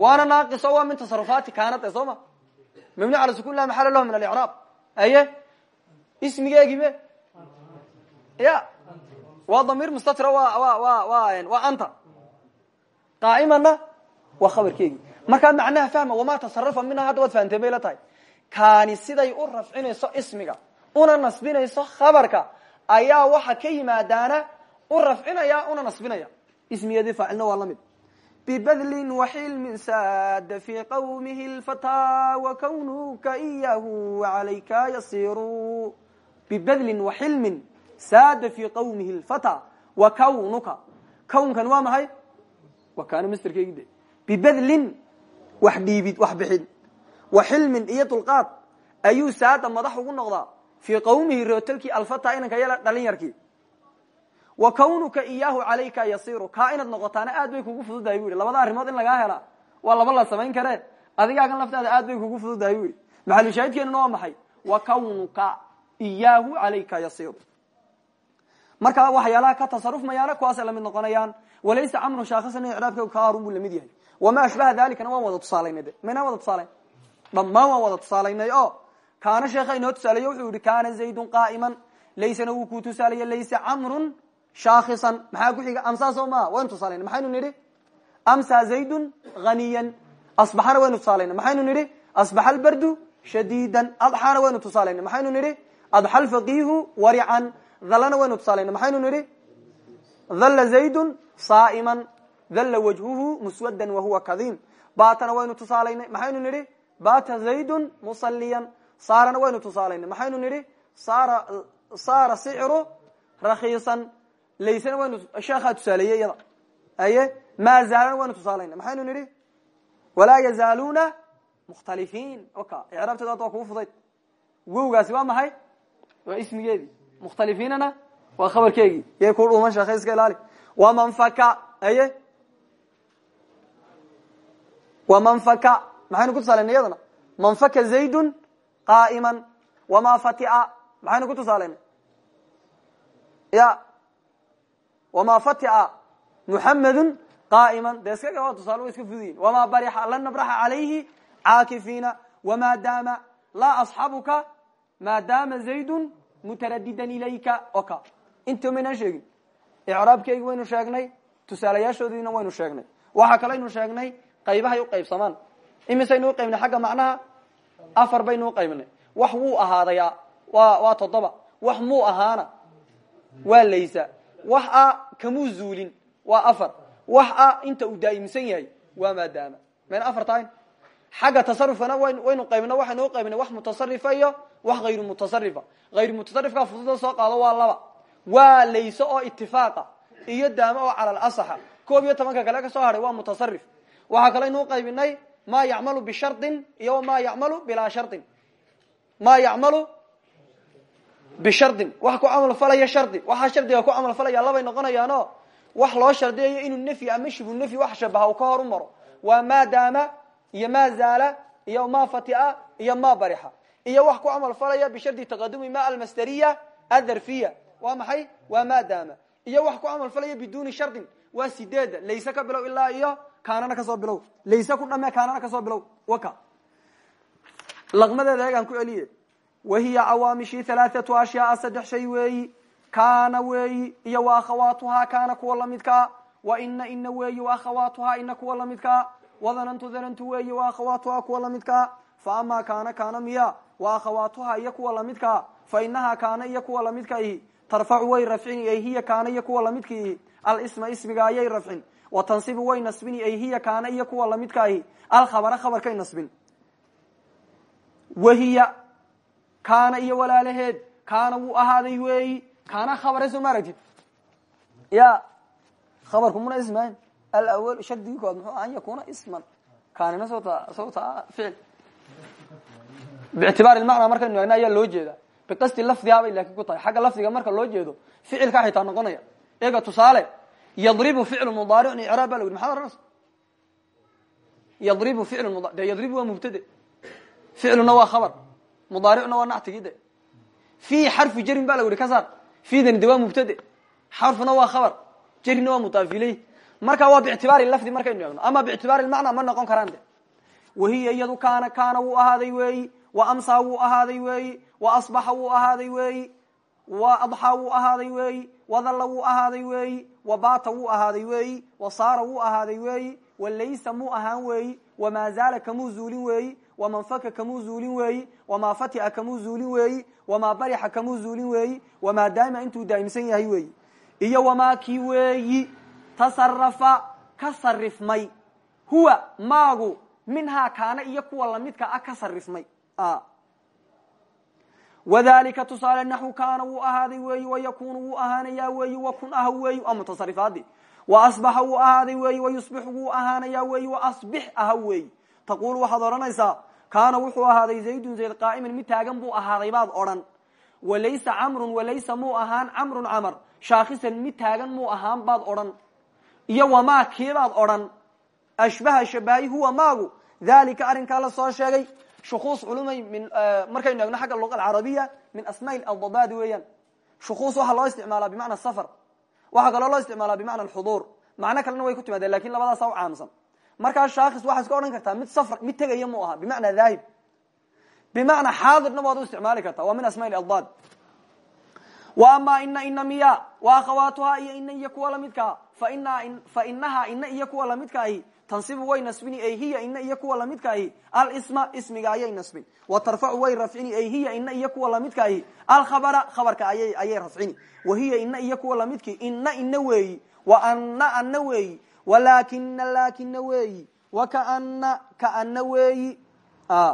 waana naaqiso waa min tasarufaati kaanad e mabni cala sukun la maxala lahu min alicraab aye ismigeegibe ya waa damiir wa waa anta qaa'imanna waa khabarkeegi markaa macnaha fahma wamaa tasarafa minha hadda waad fahamteen bay la tahay kaani siday u rafcinayso ismiga una nasbinayso khabarka ayaa waxa ka yimaadaana u rafcinaya una nasbinaya ismigeedii faacilna bibadlin waxilmin saada fi qawmihi lfataa wakawnuka iyahu calayka yasiru bibadlin waxilmin saada fi qawmihi lfataa wa kawnuka kawnkan waa maxay wa kaana masterkeegi de bibadlin wax dhiibid wax bixid wa xilmin iyo dulqaad ayuu saada madax ugu noqdaa fii qawmihi rootalkii alfata inanka yala dhalin yarkii wa kawnuka iyaahu calayka yasiru kaa inaad noqotaana aad bay kugu fududahay bu labada arrimood in lagaa helaa waa laba la samayn karee. Adigaagan laftaada aad bay kugu fududahay bu yidhi. Maxalushaahidkeenuna waa maxay? Wa kawnuka iyaahu calayka yasiru marka waxyaalaha ka tasaruf mayaana kuwaasay la mid noqonayaan walaysa camrun shaakhisan icraabka kaarun buu la mid yahay. Wamaa ashbaha dalikana waan wada tusaalaynay de maynaan wada tusaalayn dhammaan waan wada tusaalaynay o kaana sheekha inoo tusaaleeye wuxuu yihi kaana zaydun qaa'iman. Laysana wuu kuu tusaalaye laysa camrun shaakisan maxaa ku xiga? Amsaa soo maa waynu tusaalayna. Maxaynu nidhi? Amsa zaydun haniyan asbaxana waynu tusaalayna. Maxaynu nidhi? Asbaxa albardu shadiidan. Adxaana waynu tusaalayna. Maxaynu nidhi? Adxa alfaqiihu warican. Dhalana waynu tusaalayna. Maxaynu nidhi? Dhalla zaydun saa'iman. Dhalla wajhuhu muswadan wahuwa kadiim. Baatana waynu tusaalaynay maxaynu nidhi? Bata zaydun musaliyan saarana waynu tusaalaynay maxaynu nidhi? Saara saara sicru rakiisan laysana waynu sheekhaa tusaaleeyey iyada. Aye maa zaalana waynu tusaalayna. Maxaynu nidhi? Walaa yazaaluuna mukhtalifiin oka icraabteeda hadda waa kugu fudayd. Wowgaasi waa maxay? Waa ismigeedii mukhtalifiinana waa khabarkeegii. Yay ku dhuuman sheekhay iska ilaali waman faka aye? Waman faka maxaynu ku tusaalayna iyadana? Man faka zaydun qa'iman wamaa fatia maxaynu ku tusaalayna? Ya wamaa fatia muxamedun qa'iman dee iskaga waa tusaale wa iska fuduyihin wamaa barixa lan nabraxa calayhi caakifiina wamaa daama laa asxabuka maadaama zaydun mutaradidan ilayka oka inta maynaan sheegin icraabkeygi waynu sheegnay tusaalayaashoodiina waynu sheegnay waxaa kaleynu sheegnay qaybahay uqaybsamaan imisaynu uqaybnay xagga macnaha afar baynu uqaybnay wax wuu ahaadaya wa waa toddoba wax muu ahaana waa laysa wax a kamuu zuulin. Waa afar. Wax a inta uu daa'imsan yahay waa maadaama. Mayna afar tahayn xagga tasarufkana waynu qaybna waxaynu uqaybnay wax mutasarifa iyo wax hayru mutasarifa hayru mutasarifkaa fududa soo qaado waa laba. Waa layse oo itifaaqa iyo daamo oo cala alasaxa koob iyo tobanka kale ka soo hadhay waa mutasarif waxaa kaleynu uqaybinay ma yacmalu bishardin iyo ma yacmalu bilaa shardin ma yacmalu bishardin. Wax ku camal falaya shardi waxaa shardiga ku camal falaya labay noqonayaano. Wax loo shardiyayo inuu nefyi ama shibu nefyi wax shabaha uu ka hor u maro. Waa ma daama iyo ma zaala iyo ma fatia iyo ma barixa iyo wax ku camal falaya bishardi taqadumi ma almasderiya adharfiya waa maxay? Waa ma daama. Iyo wax ku camal falaya biduni shardin. Waa sideeda. Layse ka bilow ilaa iyo kaanana ka soo bilow. Layse ku dhame kaanana wahiya cawaamishii halaathatu ashyaaa saddex shay weeyi kaana weeyi iyo wa akhawaatuhaa kaana kuwa lamidkaa wa ina ina weeyi wa akhawaatuhaa ina kuwa lamidkaa wadanantu danantu weeyi wa akhawaatuhaa kuwa lamidkaa fa amaa kaana kaana miya wa akhawaatuhaa iyo kuwa lamidkaa fa inahaa kaana iyo kuwa lamidka ihi tarfacu way rafcini ay hiya kaana iyo kuwa lamidka ihi alisma ismiga ayay rafcin wa tansibu way nasbini ay hiya kaana iyo kuwa lamidka ihi alkhabara khabarkay nasbin wahiya kaana iyo walaalaheed kaana wuu ahaaday weeyi kaana khabare soo ma aragtid ya khabarku muna ismayn alawal shardigii kood muxuu an yakuna isman. Kaanina sota sawta ficil. Bictibaari lmacnaa markaynu eegna ayaa loo jeedaa. Biqasdi lafdihaa bay laakiin ku tahay. Xagga lafdiga marka loo jeedo ficilkaa xitaa noqonaya. Eega tusaale yadribu ficlu mudaaricun icraab ba la yidhi. Maxaad ohanaysa yadribu ficlu muda de yadribu waa mubtade. Ficluna waa khabar mudaaricuna waa nactigii de fi xarfi jarin ba la yihi ka saar fidani de waa mubtade khabar jarina waa mudaaf marka waa bictibaari lafdi markaynu eegno ama bictibaari lmacna ma noqon karaan de wahiya iyadu kaana kaana wuu ahaaday weeyi wa amsaa wuu ahaaday weeyi wa asbaxa wuu ahaaday weeyi wa adxaa wuu ahaaday weeyi wadalla wuu ahaaday weeyi wa baata wuu ahaaday weeyi wa saara wuu ahaaday weeyi wa laysa muu ahaan weeyi wamaa zaala kamuu zuulin weeyi waman faka kamuu zuulin weeyi wamaa fatia kamuu zuulin weeyi wamaa barixa kamuu zuulin weeyi wamaa daa'ima intuu daa'imsan yahay weeyi iyo wamaa kii weeyi tasarafa ka sarifmay huwa maagu minhaa kaana iyo kuwa lamidka ah ka sarifmay wadalika tusaale naxwu kaana wuu ahaaday weeyi wayakunu wuu ahaanayaa weeyi wakun ah weeyi waa mutasarifaadii wa asbaxa wuu ahaaday weeyi wayusbixu wuu ahaanayaa weeyi waasbix aha weeyi taquul waxaad odhanaysaa kaana wuxuu ahaaday zaydun zayd qaa'iman mid taagan buu ahaaday baad odhan. Walaysa camrun walaysa muu ahaan camrun camar. Shaakisan mid taagan muu ahaan baad odhan. Iyo wamaa kiibaad odhan? Ashbaha shabahay huwa maagu. Dalika arrinkaa la soo sheegay. Shukuus culumay min markaynu eegno xagga luqa alcarabiya min asmaa aldadaad weeyaan. Shukuus waxaa loo isticmaalaa bimacna safar. Waxaa kaloo loo isticmaalaa bimacna alxuduur. Macno kalena way ku timaadeen laakiin labadaasa u caamsan markaa shaakis waxaa iska odhan kartaa mid safr mid tegaya mu aha bimacna daahib. Bimacna xaadirna waad u isticmaali kartaa waa min asmaa aldad wa amaa ina ina miya wa akhawaatuhaa iyo ina iyo kuwa lamidkaa fa inahaa ina iyo kuwa lamidkaahi tansibu way nasbini ay hiya ina iyo kuwa lamidkaahi alisma ismiga ayay nasbin. Wa tarfacu way rafcini ay hiya ina iyo kuwa lamidkaahi alkhabara khabarka ayay rafcini. Wa hiya ina iyo kuwa lamidkii ina ina wa ana ana weeyi walakina laakina weeyi wakaana kaana weeyi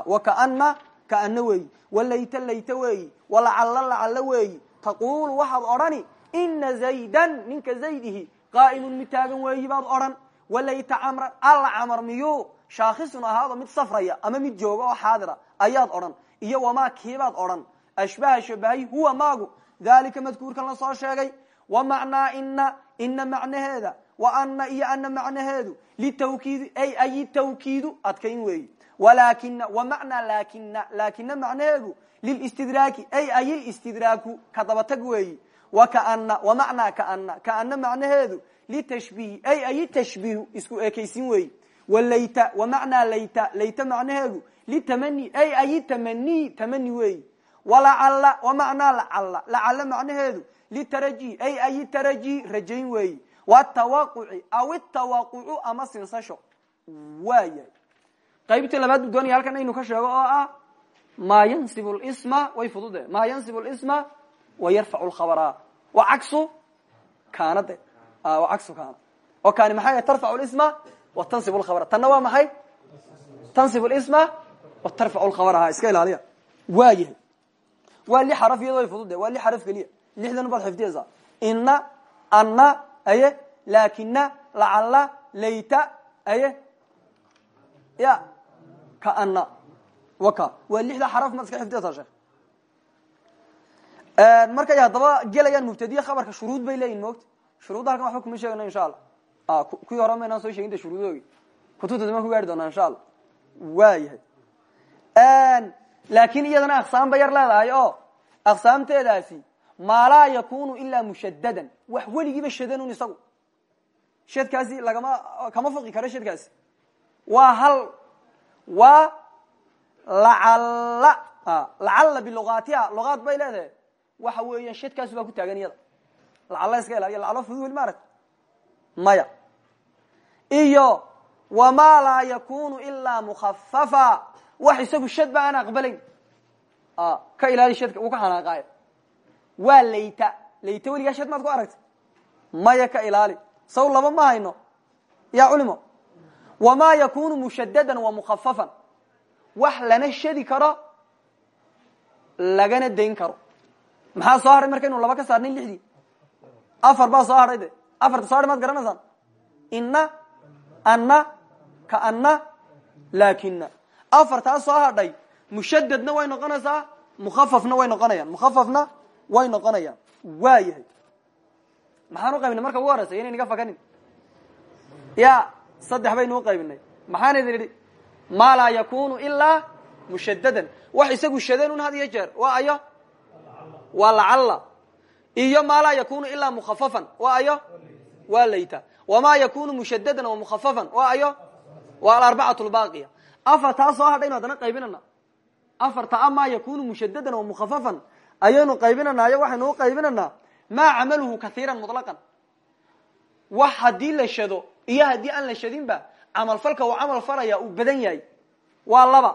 wakaana kaana weeyi walayta layta weeyi walacalla lacalla weeyi taqulu waxaad odhani ina zaydan ninka zaydihi qaa'imun mid taagan weeyi baad odhan walayta camran alla camar miyuu shaakisun ahaado mid safraya ama mid jooga oo xaadira ayaad odhan iyo wamaa kiibaad odhan ashbaha shabahay huwa maagu. Dalika madkuurkan la soo sheegay. Wa macnaa ina ina macnaheeda ana iyo ana macnaheedu litawkiidi ay ay tawkiidu adkayn weeyi walakina wa macnaa laakina macnaheedu lilistidraaki ay ay listidraaku ka dabatag weeyi wakaana wa macnaa kaana kaana macnaheedu litashbihi ay ay tashbiihu isku ekaysin weeyi walayta wa macnaa layta layta macnaheedu litamani ay ay tamani weeyi walacalla wa macnaa lacalla lacalla macnaheedu litaraji ay ay taraji rajayn weeyi watawaquci aw itawaqucu ama sinsasho. Waayahay qaybtii labaad buu doonaya halkan aynu ka sheego oo ah maa yansib lsma way fudude. Maa yansib lsma wa yarfacu lkhabara wa cagsu kaana de wa cagsu kaana oo kaani maxay? Tarfacu lisma wa tansib lkhabara tanna waa maxay? Tansib lisma wa tarfacu lkhabara ha iska ilaaliya. Waayahay waa li xaraf iyado way fudude. Waa li xaraf keliya. Lixdan baad xifdiyaysaa ina ana aye? Laakina lacalla layta aye? Ya. Kaana waka. Waa lixda xaraf maad iska xifdiyaysaa sheekh markay haddaba gelayaan mubtadiye khabarka shuruud bay leeyihiin moogta shuruudda halkan waxba kuma sheegayno insha allah kuwii hore maynaan soo sheegin de shuruudoogi kutubta dama ku gaari doonaa insha allah waayahay laakin iyadana aqsaam yar leedahay oo aqsaamteedaasi maa laa yakunu ilaa mushadadan wax weligiiba shadanun isagu. Shadkaasi lagama kama foqi karo shadkaasi. Waa hal waa lacalla lacalla bilugaatiha lugaad bay leedahay. Waxa weeyaan shadkaasu baa ku taagan iyada. Lacalla iska ilaaliya lacalo fudud weli maaragt maya. Iyo wamaa laa yakunu ilaa mukhafafa wax isagu shad ba aan aqbalayn ka ilaali shadka uu ka xanaaqaayo waa layta. Layta weligaa shad maad ku aragtay. Maya ka ilaali. Saw laba ma hayno. Ya culimo. Wamaa yakunu mushadadan wa mukhafafan wax lana shadi karo lagana dayn karo. Maxaa soo hadhay markaynu laba ka saarnay lixdii? Afar baa soo hadhay de. Afarta soo hadhay maad garanaysaan? Inna anna kaanna laakina afartaa soo hadhay mushadadna way noqonaysaa mukhafafna way noqonayaan. Mukhafafna way noqonayaan. Waa yahay. Maxaan u qaybinay? Marka ugu horeysa yaynan iga fakanin. Ya saddex baynu uqaybinay maxaan idin idhi maa laa yakunu ilaa mushadadan wax isagu shadan un had iyo jeer. Waa ayo? Waa lacalla. Iyo maa laa yakunu ilaa mukhafafan. Waa ayo? Waa layta. Wamaa yakunu mushadadan wa mukhafafan. Waa ayo? Waa alarbacatu lbaaqiya afartaa soo hadhaynu haddana qaybinana afarta a maa yakunu mushadadan wa mukhafafan ayaynu qaybinanaayo waxaynu u qaybinanaa maa camaluhu kaiiran muطlaqan wax haddii la shado iyo haddii aan la shadinba camalfalka uu camal falaya uu badan yahay. Waa laba.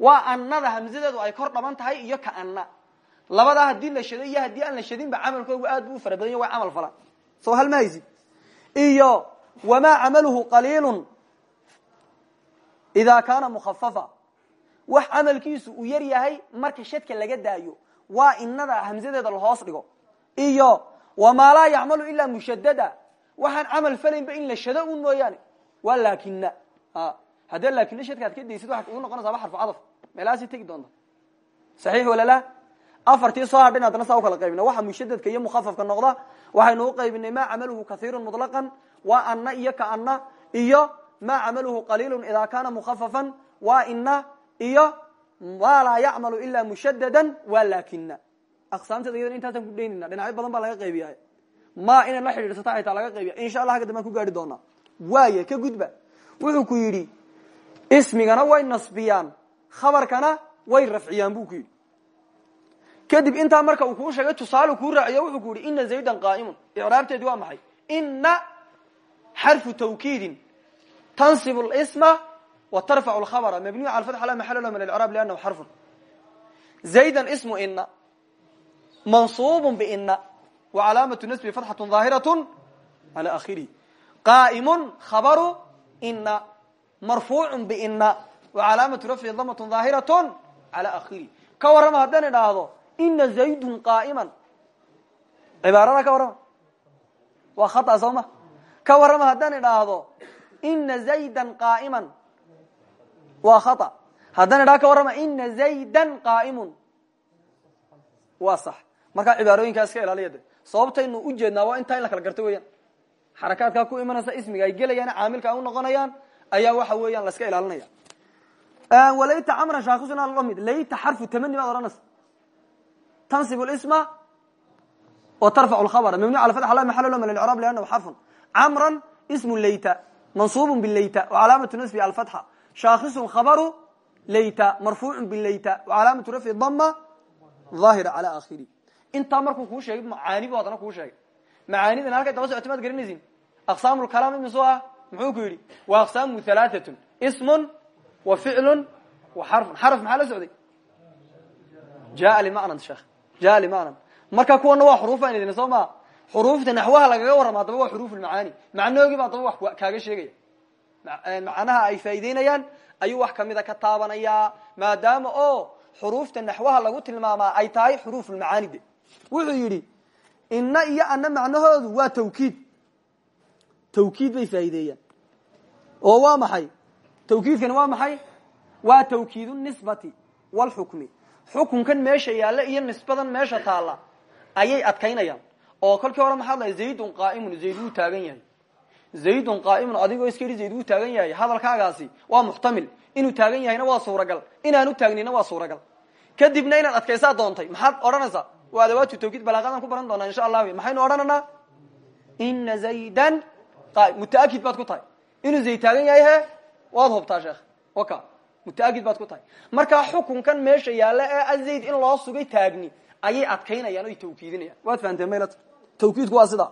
Waa annada hamzadeedu ay kor dhaban tahay iyo ka anna. Labadaa haddii la shado iyo haddii aan la shadinba camalkoogu aad bu u fara badan yahy way camal falaan soo hal mahaysid iyo wamaa camaluhu qaliilu idaa kaana mukhafafa. Wax camalkiisu uu yar yahay marka shadka laga daayo waa inada hamzadeeda lahoos dhigo. Iyo wamaa laa yacmalu ilaa mushadada waxaan camal falaynba in la shado un mooyaane. Waa laakina haddee shadka ad ka daysid waxaad ugu noqonaysaaba xarfu cadaf. Meelahaasii tegi doonta. Saxiix walala afartii soo hadhayn haddana saa u kala qaybina. Waxa mushadadka iyo mukhafafka noqda waxaynu u qaybinay maa camaluhu kaiiru muطlaqan waa anna iyo ka anna iyo maa camaluhu qaliilu idaa kaana mukhafafan waa ina iyo maa laa yacmalu ilaa mushadadan waa laakina aqsaamteeda iyadana ku daynayna dhinacyo badan baa laga qaybiyahay ma inay la xidhiidsata xitaa laga qaybiya insha allah hagga dambaan ku gaari doonaa. Waaya ka gudba. Wuxuu ku yidhi ismigana way nasbiyaan khabarkana way rafciyaan bu kadib intaa marka uu kuu sheegay tusaale kuu raaciyo wuxuu ku yidhi ina zaydan qaa'imun. Icraabteedi waa maxay? Ina xarfu tawkiidin tansib lsma wa tarfacu lkhabra mabniyu cala fatx la maxal lahu min alcraab liannahu xarfun zaydan ismu ina mansuub bina wcalaamatu nasbi fatxatu daahiraة alى akhirih qa'imu khabaru ina marfuucu bina wacalaamatu rafci damat daahiraة alى akhirih ka warrama haddaan idhaahdo ina zaydun qaa'ima cibaarada ka warrama waa khata soo ma ka warrama haddaan idhaahdo ina zaydan qaa'ima waa khata. Haddaan idhahdo ka warrama ina zaydan qaa'imu waa sax markaa cibaarooyinkaa iska ilaaliya de. Sababtaynu ujeednaa waa intaa in la kala garto weeyaan. Xarakaadkaa ku imanaysa ismiga ay gelayaan caamilka ay u noqonayaan ayaa waxa weeyaan la iska ilaalinaya. Walayta camran shaakisuna la mid layta xarfu tamani baad odhanaysa tansib lisma wa tarfacu lkhabra mabniu ala fatx la maxal lo min alcraab liannahu xarfun camran ismu layta mansuubun bilayta wacalaamatu nasbi alfatxa shaakisun khabaru layta marfuucu bilayta wacalaamatu rafci dama aahira cala akhiri intaa markuu kuu sheegay macaani bu haddana kuu sheegay macaanidan halkay daba socota maad garanaysin aqsaam lkalaam imisu ah muxuu ku yidhi wa aqsaamu halaaatun ismun wa ficlun wa xarfun xaraf maxaa la socday jaa limanan sheekh jaa limanan marka kuwana waa xuruufaan idin soo maa xuruufta naxwaha lagaga warrama haddaba waa xuruuf lmacaani macnoogii ba haddaba wax kaaga sheegaya macnaha ay faa'ideynayaan ayuu wax kamida ka taabanayaa maadaama oo xuruufta naxwaha lagu tilmaamaa ay tahay xuruuf lmacaani de wuxuu yidhi ina iyo ana macnahoodu waa tawkiid. Tawkiid bay faa'ideeyaan oo waa maxay? Tawkiidkani waa maxay? Waa tawkiid nisbati wlxukmi xukunkan meesha yaalla iyo nisbadan meesha taalla ayay adkaynayaan. Oo kolkii hore maxaad lahay zaydun qaa'imun zayd wuu taagan yahay zaydun qaa'imun adigoo yidhi zayd wuu taagan yahay hadalkaagaasi waa muxtamil. Inuu taagan yahayna waa suuragal. Inaanu taagnina waa suuragal. Kadibna inaad adkaysaa doontay maxaad odhanaysaa waa adawaatu tawkiid balaaqadan ku baran doonaa insha allah maxaynu odhananaa? Ina zaydan mutaakid baad ku tahay. Inuu zayd taagan yahay he hubtaa sheekh. Waka mutaakid baad ku tahay. Markaa xukunkan meesha yaalla ee azayd in loo sugay taagni ayay adkaynayaan oy tawkiidinayaan. Waad fahamteen mayl tawkiidku waa sida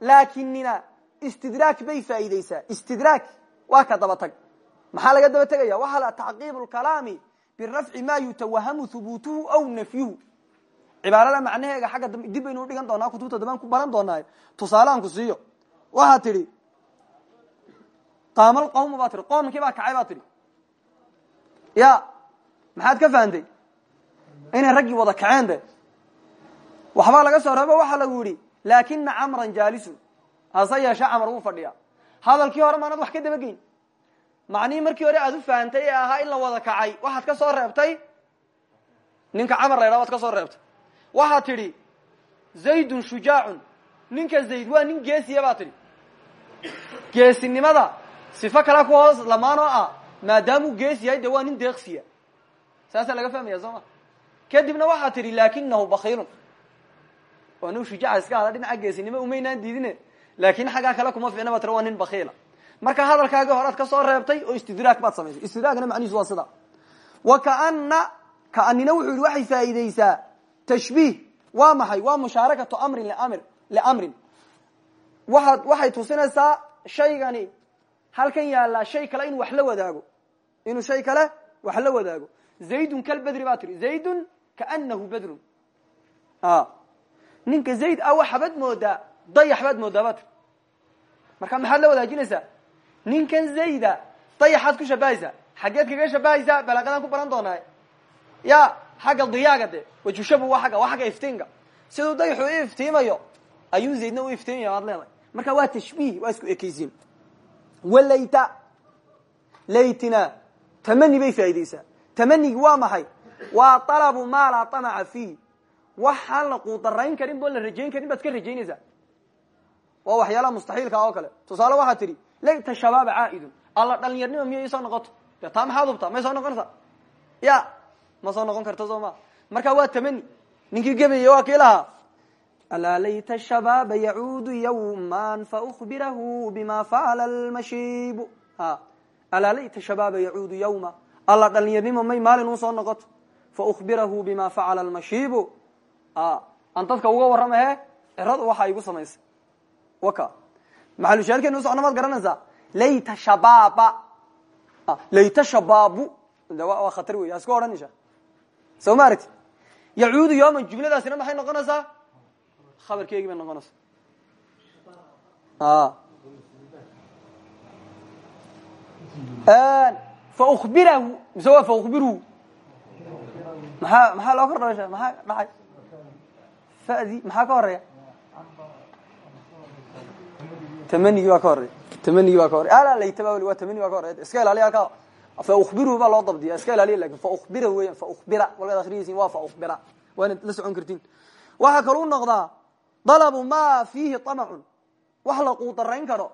laakinina istidraak bay faa'iideysaa istidraak waa ka daba tag. Maxaa laga daba tegaya? Waxaa la tacqiibu lkalaami birafci ma yutawahamu hubuutuhu aw nafyuhu. Cibaarada macnaheega xagga dib baynu dhigan doonaa kutubta dambaan ku baran doonaa tusaaleaan ku siiyo. Waxaa tidhi qaamal qawmu baa tihi qoomkii baa kacay baa ya maxaad ka fahantay inay raggii wada kaceen de. Waxbaa laga soo reebo waxaa lagu yidhi laakina camran jaalisun hase yeeshe camar wuu fadhiyaa hadalkii hore maanad wax ka dabageyn macnihii markii hore aad u fahantay ee ahaa in la wada kacay waxaad ka soo reebtay ninka camar la ydhaha waad ka soo reebtay waxaad tidhi zaydun shujaacun ninka zayd waa nin geesiya baa tidhi geesinimada sifo kale ku hoos lamaan oo ah maadaamuu gees yahay de waa nin deeqsiya saasaa laga fahmaya soo ma kadibna waxaad tidhi laakinahu bakiilun oo nin shujaaca iska hada dhinaca geesinimo umaynaan diidine. Laakin xaggaa kale kuma fiicna ba tira waa nin bakiila marka hadalkaagii horead ka soo reebtay oo istidraak baad samaysay. Istidraakna macnihiisu waa sida. Wa kaana kaanina wuxuu yihi waxay faa'iideysaa tashbiih. Waa maxay? Waa mushaarakatu amrin limr liamrin waaad waxay tusinaysaa shaygani halkan yaallaa shay kale inuu wax la wadaago. Inuu shay kale wax la wadaago. Zaydun kalbedri baa tiri. Zaydun kaanahu bedrun ninka zayd ah waxabaad moodaa dayax baad moodaa marka maxaad la wadaajinaysaa? Ninkan zayda dayaxaad ku shabahaysaa xaggeed kaga shabahaysaa balaaqadaan ku baran doonaa ya xagga diyaaga de wajushabu waa agga waa xagga iftiinka. Siduu dayaxu u iftiimayo ayuu zaydna u iftiimaya waad leedahay. Marka waa tashbiih waa isku ekaysiin walayta laytina tamani bay faaideysaa tamanigi waa maxay? Waa alabu maa laa amaca fiih waxaan la quudarayn karin boon la rajayn karin baad ka rajaynaysaa. Waa waxyaalaha mustaxiilka oo kale. Tusaale waxaad tidhi layta shabaaba caa'idun alla dhalinyarnima miya isoo noqoto? De taa maxaad hubtaa may soo noqonaysaa? Ya ma soo noqon karto soo ma. Marka waa tamani ninkii gebaya waa kii lahaa. Alaa layta shabaaba yacuudu yawman faukbirahu bima facala lmashiibu alaa layta shabaaba yacuudu yawma. Alla dhalinyarnimo may maalin u soo noqoto? Faukbirahu bima facala lmashiibu aan dadka uga warramahe ciradu waxaa igu samaysay waka. Maxalushaarkeenu usocna maad garanaysaa? Layta shabaaba layta shabaabu. De waa khatar wey haska odhanisha soo ma aragti? Jumladaasina maxay noqonaysaa? Khabarkeygii bay noqonaysaa. Faukbirahu mise waa faukbiruhu maxaa maxaa loo kor dhasha maxaa? dhacay fadi maxaa ka horeya tamanigii baa ka horeya tamanigii baa ka horey ala laytaba waa tamani baa ka horeya iska ilaaliya halkaa faukbiruhu baa loo dabdiya iska ilaaliya laakiin faukbira weyan faukbira walbaad akriyaysin waa faukbira waa inaad la socon kartiin waxaa kaluu noqdaa dalabu ma fiihi amacun wax la quudarayn karo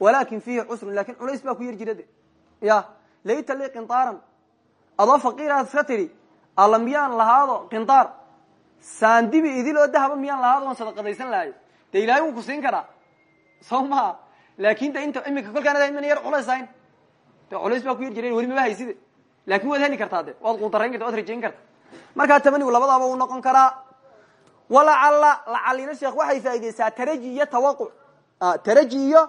walakin fiihi cusrun laakiin culays baa ku yar jira de ya layta li qintaaran adoo faqiiraad iska tidhi alla miyaan lahaado qintaar saandibi idiloo dahaba miyaan lahaado on sadaqadaysan lahayo de ilahay wuu ku siin karaa? Soo maha laakin de inta imika kolkaan mana yar culaysayn. De culays baa ku yar jira weli maba hayside laakiin waad heli kartaa de waad quudarayn karta waad rajayn karta markaa tamanigu labadaaba uu noqon karaa. Walacalla lacalina sheekh waxay faa'ideysaa taraji iyo tawaquc taraji iyo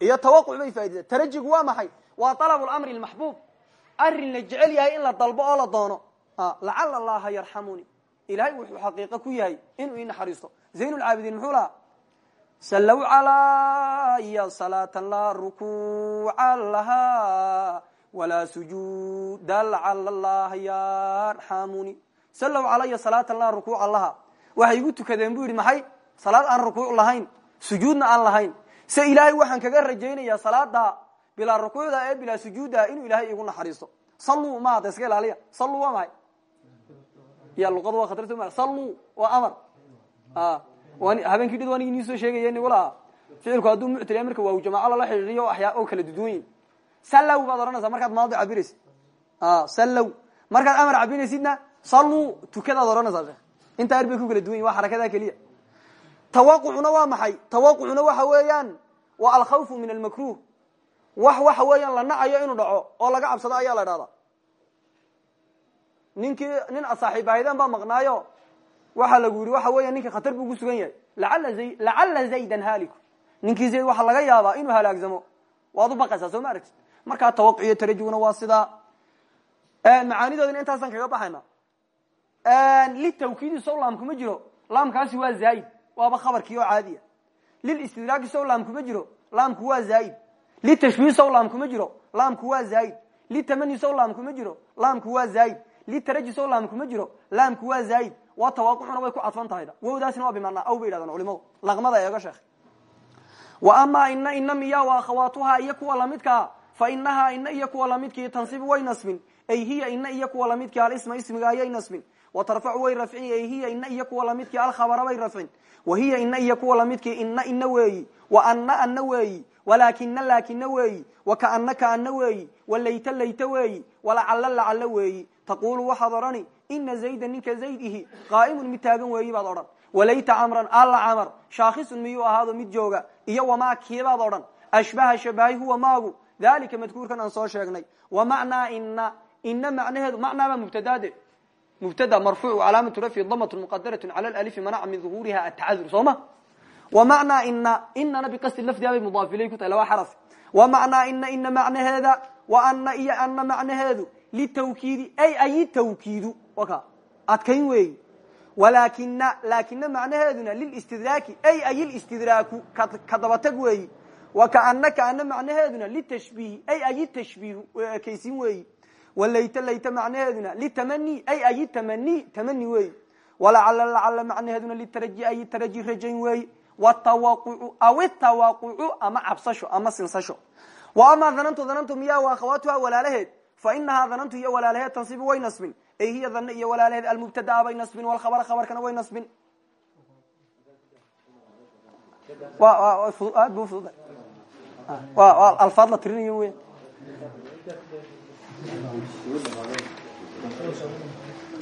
iyo bay faa'ideysaa tarajigu waa maxay? Waa alabu lamri lmaxbuub arrin la jecel yahay in la dalbo oo la doono. Lacala allaha yarxamuni ilahay wuxuu xaqiiqo ku yahay inuu ii naxariisto. Zayn lcaabidiin muxuu lahaa? Sallow calaya salaatan laa rukuuca laha walaa sujuuda lacala allaha yarxamuni. Sallow calaya salaatan laa rukuuca laha waxay igu tukadeen bu yidhi maxay? Salaad aan rukuuc lahayn sujuudna aan lahayn. Se ilaahay waxaan kaga rajaynayaa salaada bilaa rukuucda ee bilaa sujuudda inuu ilahay igu naxariisto. Salluu maada iska ilaaliya. Salluu waa maxay ya luqadu waa khatarta ma salluu waa amar. Habeenkii dhid anigi nii soo sheegaya nigula ficilku hadduu muctaliya marka waa jamaco lala xidhiiriyo axyaa oo kala duduwanyin sallow baad odhanaysaa markaad maadi cabiraysid sallow. Markaad amar cabinaysidna salluu tukadaad odhanaysaa intaa er bay ku kala duwan yihiin waa xarakada keliya. Tawaqucuna waa maxay? Tawaqucuna waxa weeyaan waa alkhawfu min almakruh wax waxa weeyaan la nacayo inuu dhaco oo laga cabsado ayaa la dhahdaa ninkii nin saaxiibahayden baa maqnaayo. Waxaa lagu yidhi waxa weya ninki khatar buu sugan yahay. Lacala zaydan haaliku. Ninkii zayd waxaa laga yaabaa inuu halaagsamo. Waad u soo ma aragtid? Markaa tawaquc iyo tarajuguna waa sidaa macaanidoodina intaasaan kaga baxayna. Litawkiidi sow laam kuma jiro. Laamkaasi waa zaid waaba khabarkii oo caadiya. Lilistidraaki sow laam kuma jiro. Laamku waa zaid litashbiih sow laam kuma jiro. Laamku waa zaid litamani sow laam kuma jiro. Laamku waa zaid litaraji sow laam kuma jiro. Laamku waa zaid. Waa tawaaqucuna way ku cadfan tahayda. Wowdaasina waa bimanaa aw bay yidhahdaan culimadu. Laqmada eega sheekh. Wa amaa ina ina miya wa akhawaatuhaa iyo kuwa lamidkaa fa inahaa ina iyo kuwa lamidkii tansibu way nasbin. Ay hiya ina iyo kuwa lamidkii alisma ismiga ayay nasbin. Wa tarfacu way rafcin ay hiya ina iyo kuwa lamidkii alkhabara bay rafcin. Wa hiya ina iyo kuwa lamidkii ina ina weeyi. Wa ana ana weeyi. Walaakina laakina weeyi. Wa kaana kaana weeyi. Wa layta layta weeyi. Walacalla lacalla weeyi taqulu waxaad odhani ina zayda ninka zayd ihi qaa'imun mid taagan weeyi baad odhan walayta camran alla camar shaakhisun miyuu ahaado mid jooga iyo wamaa kiibaad odhan ashbaha shabahay huwa maagu dalika madkuurkan aan soo sheegnay wa macnaa ina ina macnaheedu macnaabaa mubtadaade mubtada marfuuc calaamatu rafyi damatun muqadaratun cala lalifi manaca min duhuuriha atacadur soo ma wa macnaa ina inana biqasdi lafdiha bay mudaaf ilay ku tahay laba xaraf wa macnaa ina ina macnaheeda wa ana iyo ana macnaheedu litawkiidi ay ay tawkiidu adkayn weeyi walaakina laakina macnaheeduna lilistidraaki ay ay listidraaku ka dabatag weeyi wa kaana kaana macnaheeduna litashbiihi ay ay tashbiihu ekaysin weeyi walayta layta macnaheeduna litamani ay ay tamani tamani weeyi walacala lacala macnaheeduna litaraji ay taraji rajayn weeyi watawaqucu aw tawaqucu ama cabsasho ama sinsasho wa amaa danantu danantu miya wa akhawaatuha walaalaheed fa inahaa danantu iyo walaalaheed tansibu way nasbin. Ay hiya dana iyo walaalaheed almubtadaa bay nasbin walkhabara khabarkana way nasbin. Aad bu fududa waa alfaad la tirinayo wey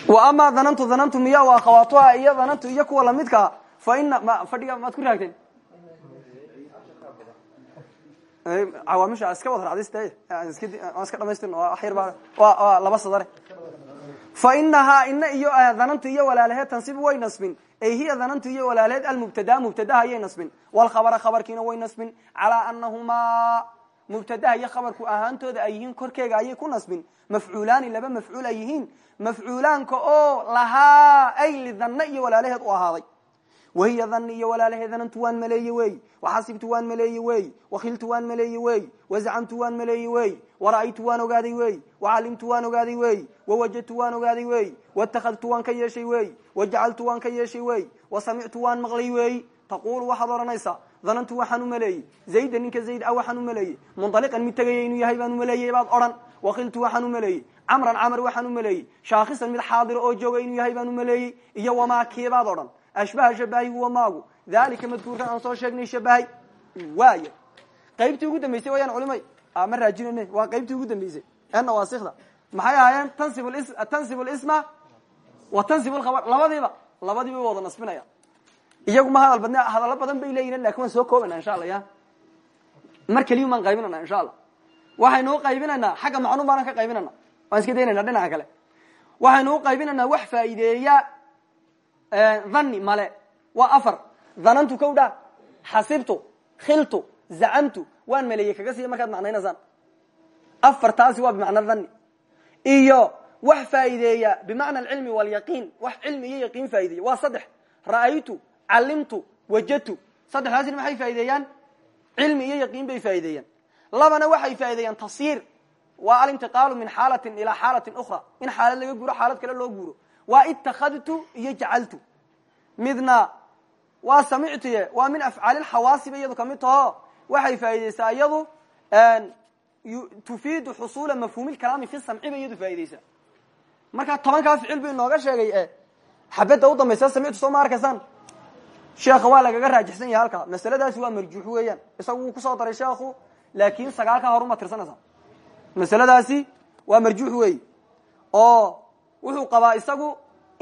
wa amaa danantu danantu miya wa akhawaatuha iyo danantu iyo kuwa lamidkaa fa ina ma fadhiga maad ku raagteen cawaamisha iska wada racdiste iska dhamaystirn wax yar baa waa laba sadare fa inahaa ina iyo danantu iyo walaalaheed tansibu way nasbin. Ay hiya danantu iyo walaalaheed almubtadaa mubtadaha ayay nasbin. Walkhabara khabarkiina way nasbin. Calaa anahumaa mubtadaha iyo khabarku ahaantooda ay yihiin korkeega ayay ku nasbin. Mafcuulaani laba mafcuul ay yihiin. Mafcuulaanka oo lahaa ay lidana iyo walaalaheed u ahaaday wahiya dani iyo walaalaheed danantu waan maleeye weey waxasibtu waan maleeye weey wakhiltu waan maleeye weey wazacamtu waan maleeye weey wara'aytu waan ogaaday weey wacalimtu waan ogaaday weey wawajadtu waan ogaaday weey waitakadtu waan ka yeeshay weey wajacaltu waan ka yeeshay weey wasamictu waan maqlay weey taqulu waxaad odhanaysaa danantu waxaan u maleeyey. Zayda ninka zayd a waxaan u maleeyey. Munaliqan mid tegaya inuu yahay baan u maleeyey baad odhan. Wakhiltu waxaan u maleeyey. Camran camar waxaan u maleeyey. Shaakhisan mid xaadira oo jooga inuu yahay baan u iyo wamaa odhan ashbaha shabahay huwa maagu dalika madkuurkan aan soo sheegnay shabahay waaya qaybtii ugu dambeysay wayaan culimay. Ma raajinane waa qaybtii ugu dambeysay. Ee nawaasikda maxay ahaayeen? Tansib lisma wa tansib lkhabar labadiiba. Labadiiba wada nasbinaya. Iyagu ma hadal badne hadallo badan bay leeyihiin laakiin waan soo koobana insha alla ya. Mar keliya baan qaybinana insha allah waxaynuu qaybinaynaa. Xagga macnuum baanan ka waan iska daynayna dhinaca kale. Waxaynu u wax faa'iideeya dhani male. Waa afar. Dhanantu kowdha xasibtu khiltu zacamtu waan maleeyey kaga siiya markaad macnaynaysaan afartaasi waa bimacna dhani iyo wax faa'iideeya bimacna alcilmi walyaqiin. Wax cilmi iyo yaqiin faa'ideeya waa saddex. Ra'aytu calimtu wajadtu. Saddexdaasina maxay faa'ideeyaan cilmi iyo yaqiin bay faa'ideeyaan labana waxay faa'ideeyaan tasyiir waa alintiqaalu min xaalatin ilaa xaalatin ukhra. In xaalad laga guuro waa itakadtu iyo jacaltu midna waa samictuye waa min afcaali lxawaasiba iyadu ka mid taho. Waxay faa'iideysaa iyadu tufiidu xusula mafhuumi lkalaami fi samci bay iyadu faa'iideysaa markaa tobankaa ficil bu inooga sheegay e xabadda u dambaysa samictu soo ma arkaysaan? Sheekha waa lagaga raajixsan yahay halkaa. Masaladaasi waa marjuux weeyaan. Isagu wuu ku soo daray sheekhu laakin sagaalkaa horuma tirsanaysaa masaladaasi waa marjuux weey. Oo wuxuu qabaa isagu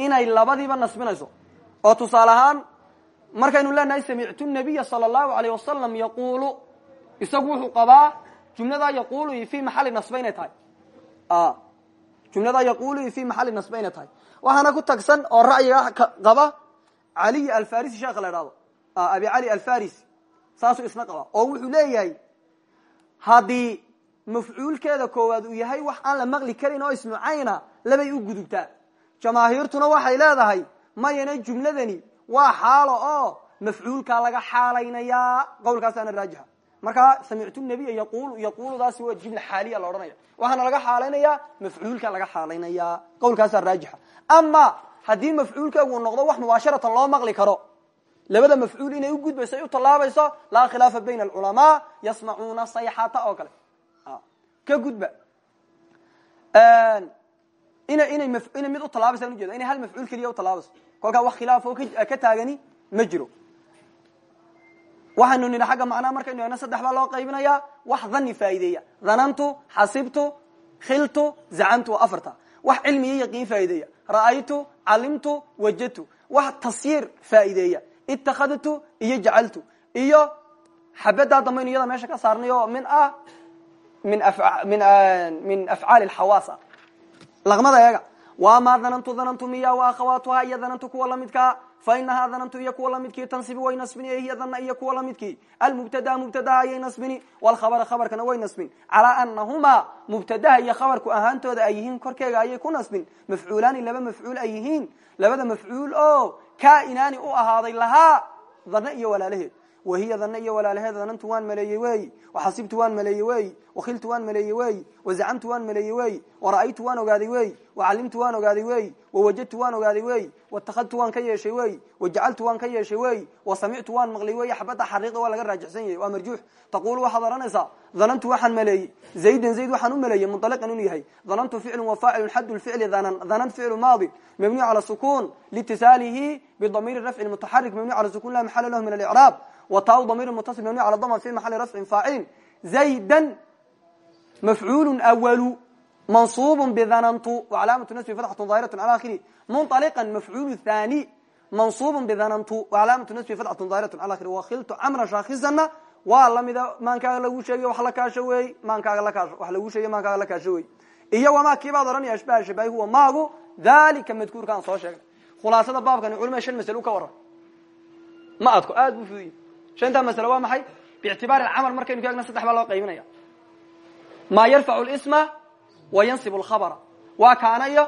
inay labadiiba nasbinayso. Oo tusaale ahaan markaynu leenahay samictu nabiya sala allahu alayh wasalam yaqulu isagu wuxuu qabaa jumladaa yaqulu iyo fi maxali nasba inay tahay jumladaa yaqulu iyo fi maxali nasba inay tahay. Waxaana ku tagsan oo ra'yiga qaba caliy alfarisi sheekha la idhahdo abi cali alfarisi saasuu isna qaba oo wuxuu leeyahay haddii mafcuulkeeda koowaad uu yahay wax aan la maqli karin oo ismu cayna labay u gudubtaa. Jamaahiirtuna waxay leedahay mayana jumladani waa xaalo oo mafcuulkaa laga xaalaynayaa. Qowlkaasaana raajixa markaa samictu nabiya yaqulu yaquludaasi waa jumla xaaliya la odhanaya waxaana laga xaalaynayaa mafcuulka laga xaalaynayaa. Qowlkaasaa raajixa ama haddii mafcuulkeegu noqdo wax mubaasharatan loo maqli karo labada mafcuul inay u gudbayso ay u tallaabayso laa khilaafa bayna alculamaa yasmacuuna sayxata oo kale ka gudba. Ina inay inay mid u tallaabaysan ujeeda inay hal mafcuul keliya u tallaabayso kolkaa wax khilaaf oo ka taagani ma jiro. Waxaynu nidhi xagga macnaha markaynu eegno saddex baa loo qaybinayaa. Wax dhani faa'ideeya dhanantu xasibtu khiltu zacamtu waa afarta. Wax cilmi iyo yaqiin faa'ideeya ra'aytu calimtu wajadtu. Wax tasyiir faa'ideeya ittakhadtu iyo jacaltu. Iyo xabadaa dambaynu iyada meesha ka saarnay oo min ah min afcaali alxawaasa laqmada eega wamaa dhanantu dhanantu miya wa akhawaatuha iyo dhanantu kuwa lamidkaa fa inahaa dhanantu iyo kuwa lamidkii tansibi way nasbini hiya dhana iyo kuwa lamidkii almubtada mubtadaha ayay nasbini walkhabara khabarkana way nasbin. Calaa anahumaa mubtadaha iyo khabarku ahaantooda ay yihiin korkeega ayay ku nasbin. Mafcuulaani laba mafcuul ay yihiin. Labada mafcuul oo kainaani u ahaaday lahaa dhana iyo walaalaheed wahiya dhana iyo walaalaheed dhanantu waan maleeyey weyi waxasibtu waan maleeyey weyi wakhiltu waan maleeyey weyi wazacamtu waan maleeyey weyi wara'aytu waan ogaaday weyi wacalimtu waan ogaaday weyi wawajadtu waan ogaaday weyi watakhadtu waan ka yeeshay weyi wajacaltu waan ka yeeshay weyi wasamictu waan maqlay weyi xabadda xariiqa waa laga raajixsan yahay waa marjuux. Taqulu waxaad odhanaysaa dhanantu waxaan maleeyey zaydan zayd waxaan u maleeyey munطaliqan inuu yahay. Dhanantu ficlu wafaacilun xadu lficli dhanan dhanan ficlu maadi mabniy cala sukuun liitisaalihi bidamiiri rafci mutaxarik mabniy cala sukun la maxala lahu min alicraab wtaa damiir mutaصil mabni ala dama fi maxali rafcin faacilin zayda mafcuul awalu manصub bdhanantu wcalaamatu nasbi fatxatu ظaahiraة ala akhiri munطaliqa mafcuul thani manصub bdhanantu wcalaamatu nasbi fatxatu ظaahiraة ala akhiri wakhiltu camra shaakisana waa lamida maankaaga lagu sheegay wax la kaasho wey maankaaga la kaasho wax lagu sheegay maankaaga la kaasho wey iyo wamaa kiibaad odhanaya ashbaha shabahi huwa maagu dalika madkuurka aan soo sheegnay khulaasada baabkani culimada shan masle u ka waran ma adko aad bu fudiy shantaa masle waa maxay? Biictibaari alcamal markaynu ka egna saddex baa loo qaybinaya maa yarfacu lisma wa yansib alkhabara. Waa kaana iyo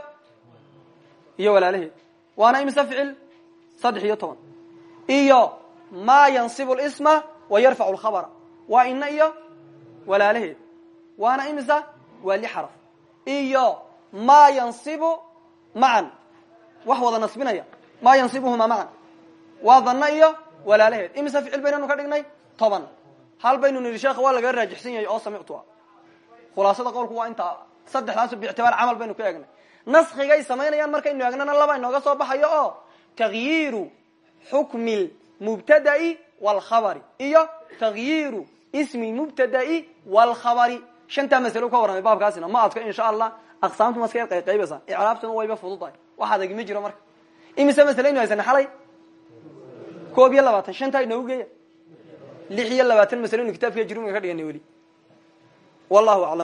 iyo walaalaheed. Waana imise ficil saddex iyo toban. Iyo maa yansibu lisma wa yarfacu lkhabara waa ina iyo walaalaheed. Waana imisa waa li xaraf. Iyo maa yansibu macan wax wada nasbinaya. Maa yansibuhuma macan waa dana iyo walaalaheed. Imise ficil baynanu ka dhignay? Toban. Hal baynu nidhi sheekha waa lagaga raajixsan yahay oo samictu ah khulaasada qowlku waa intaa saddexdaasu biictibaar camal baynu ka eegnay. Naskigay samaynayaan markaynu eegnana laba inooga soo baxayo oo takhyiiru xukmi lmubtada'i waalkhabari iyo takhyiiru ismi mubtada'i waalkhabari shantaa masalo ka warramay baabkaasina ma adko insha allah aqsaamtu maska yar qayqaybaysaa icraabtuna wayba fududahay. Wax adagi ma jiro marka. Imise masalaynu haysana xalay koob iyo labaatan shantaa inoogu geeya? lix iyo labaatan masalo kitaabka jurumga ka dhiganay weli. Wallahu aclam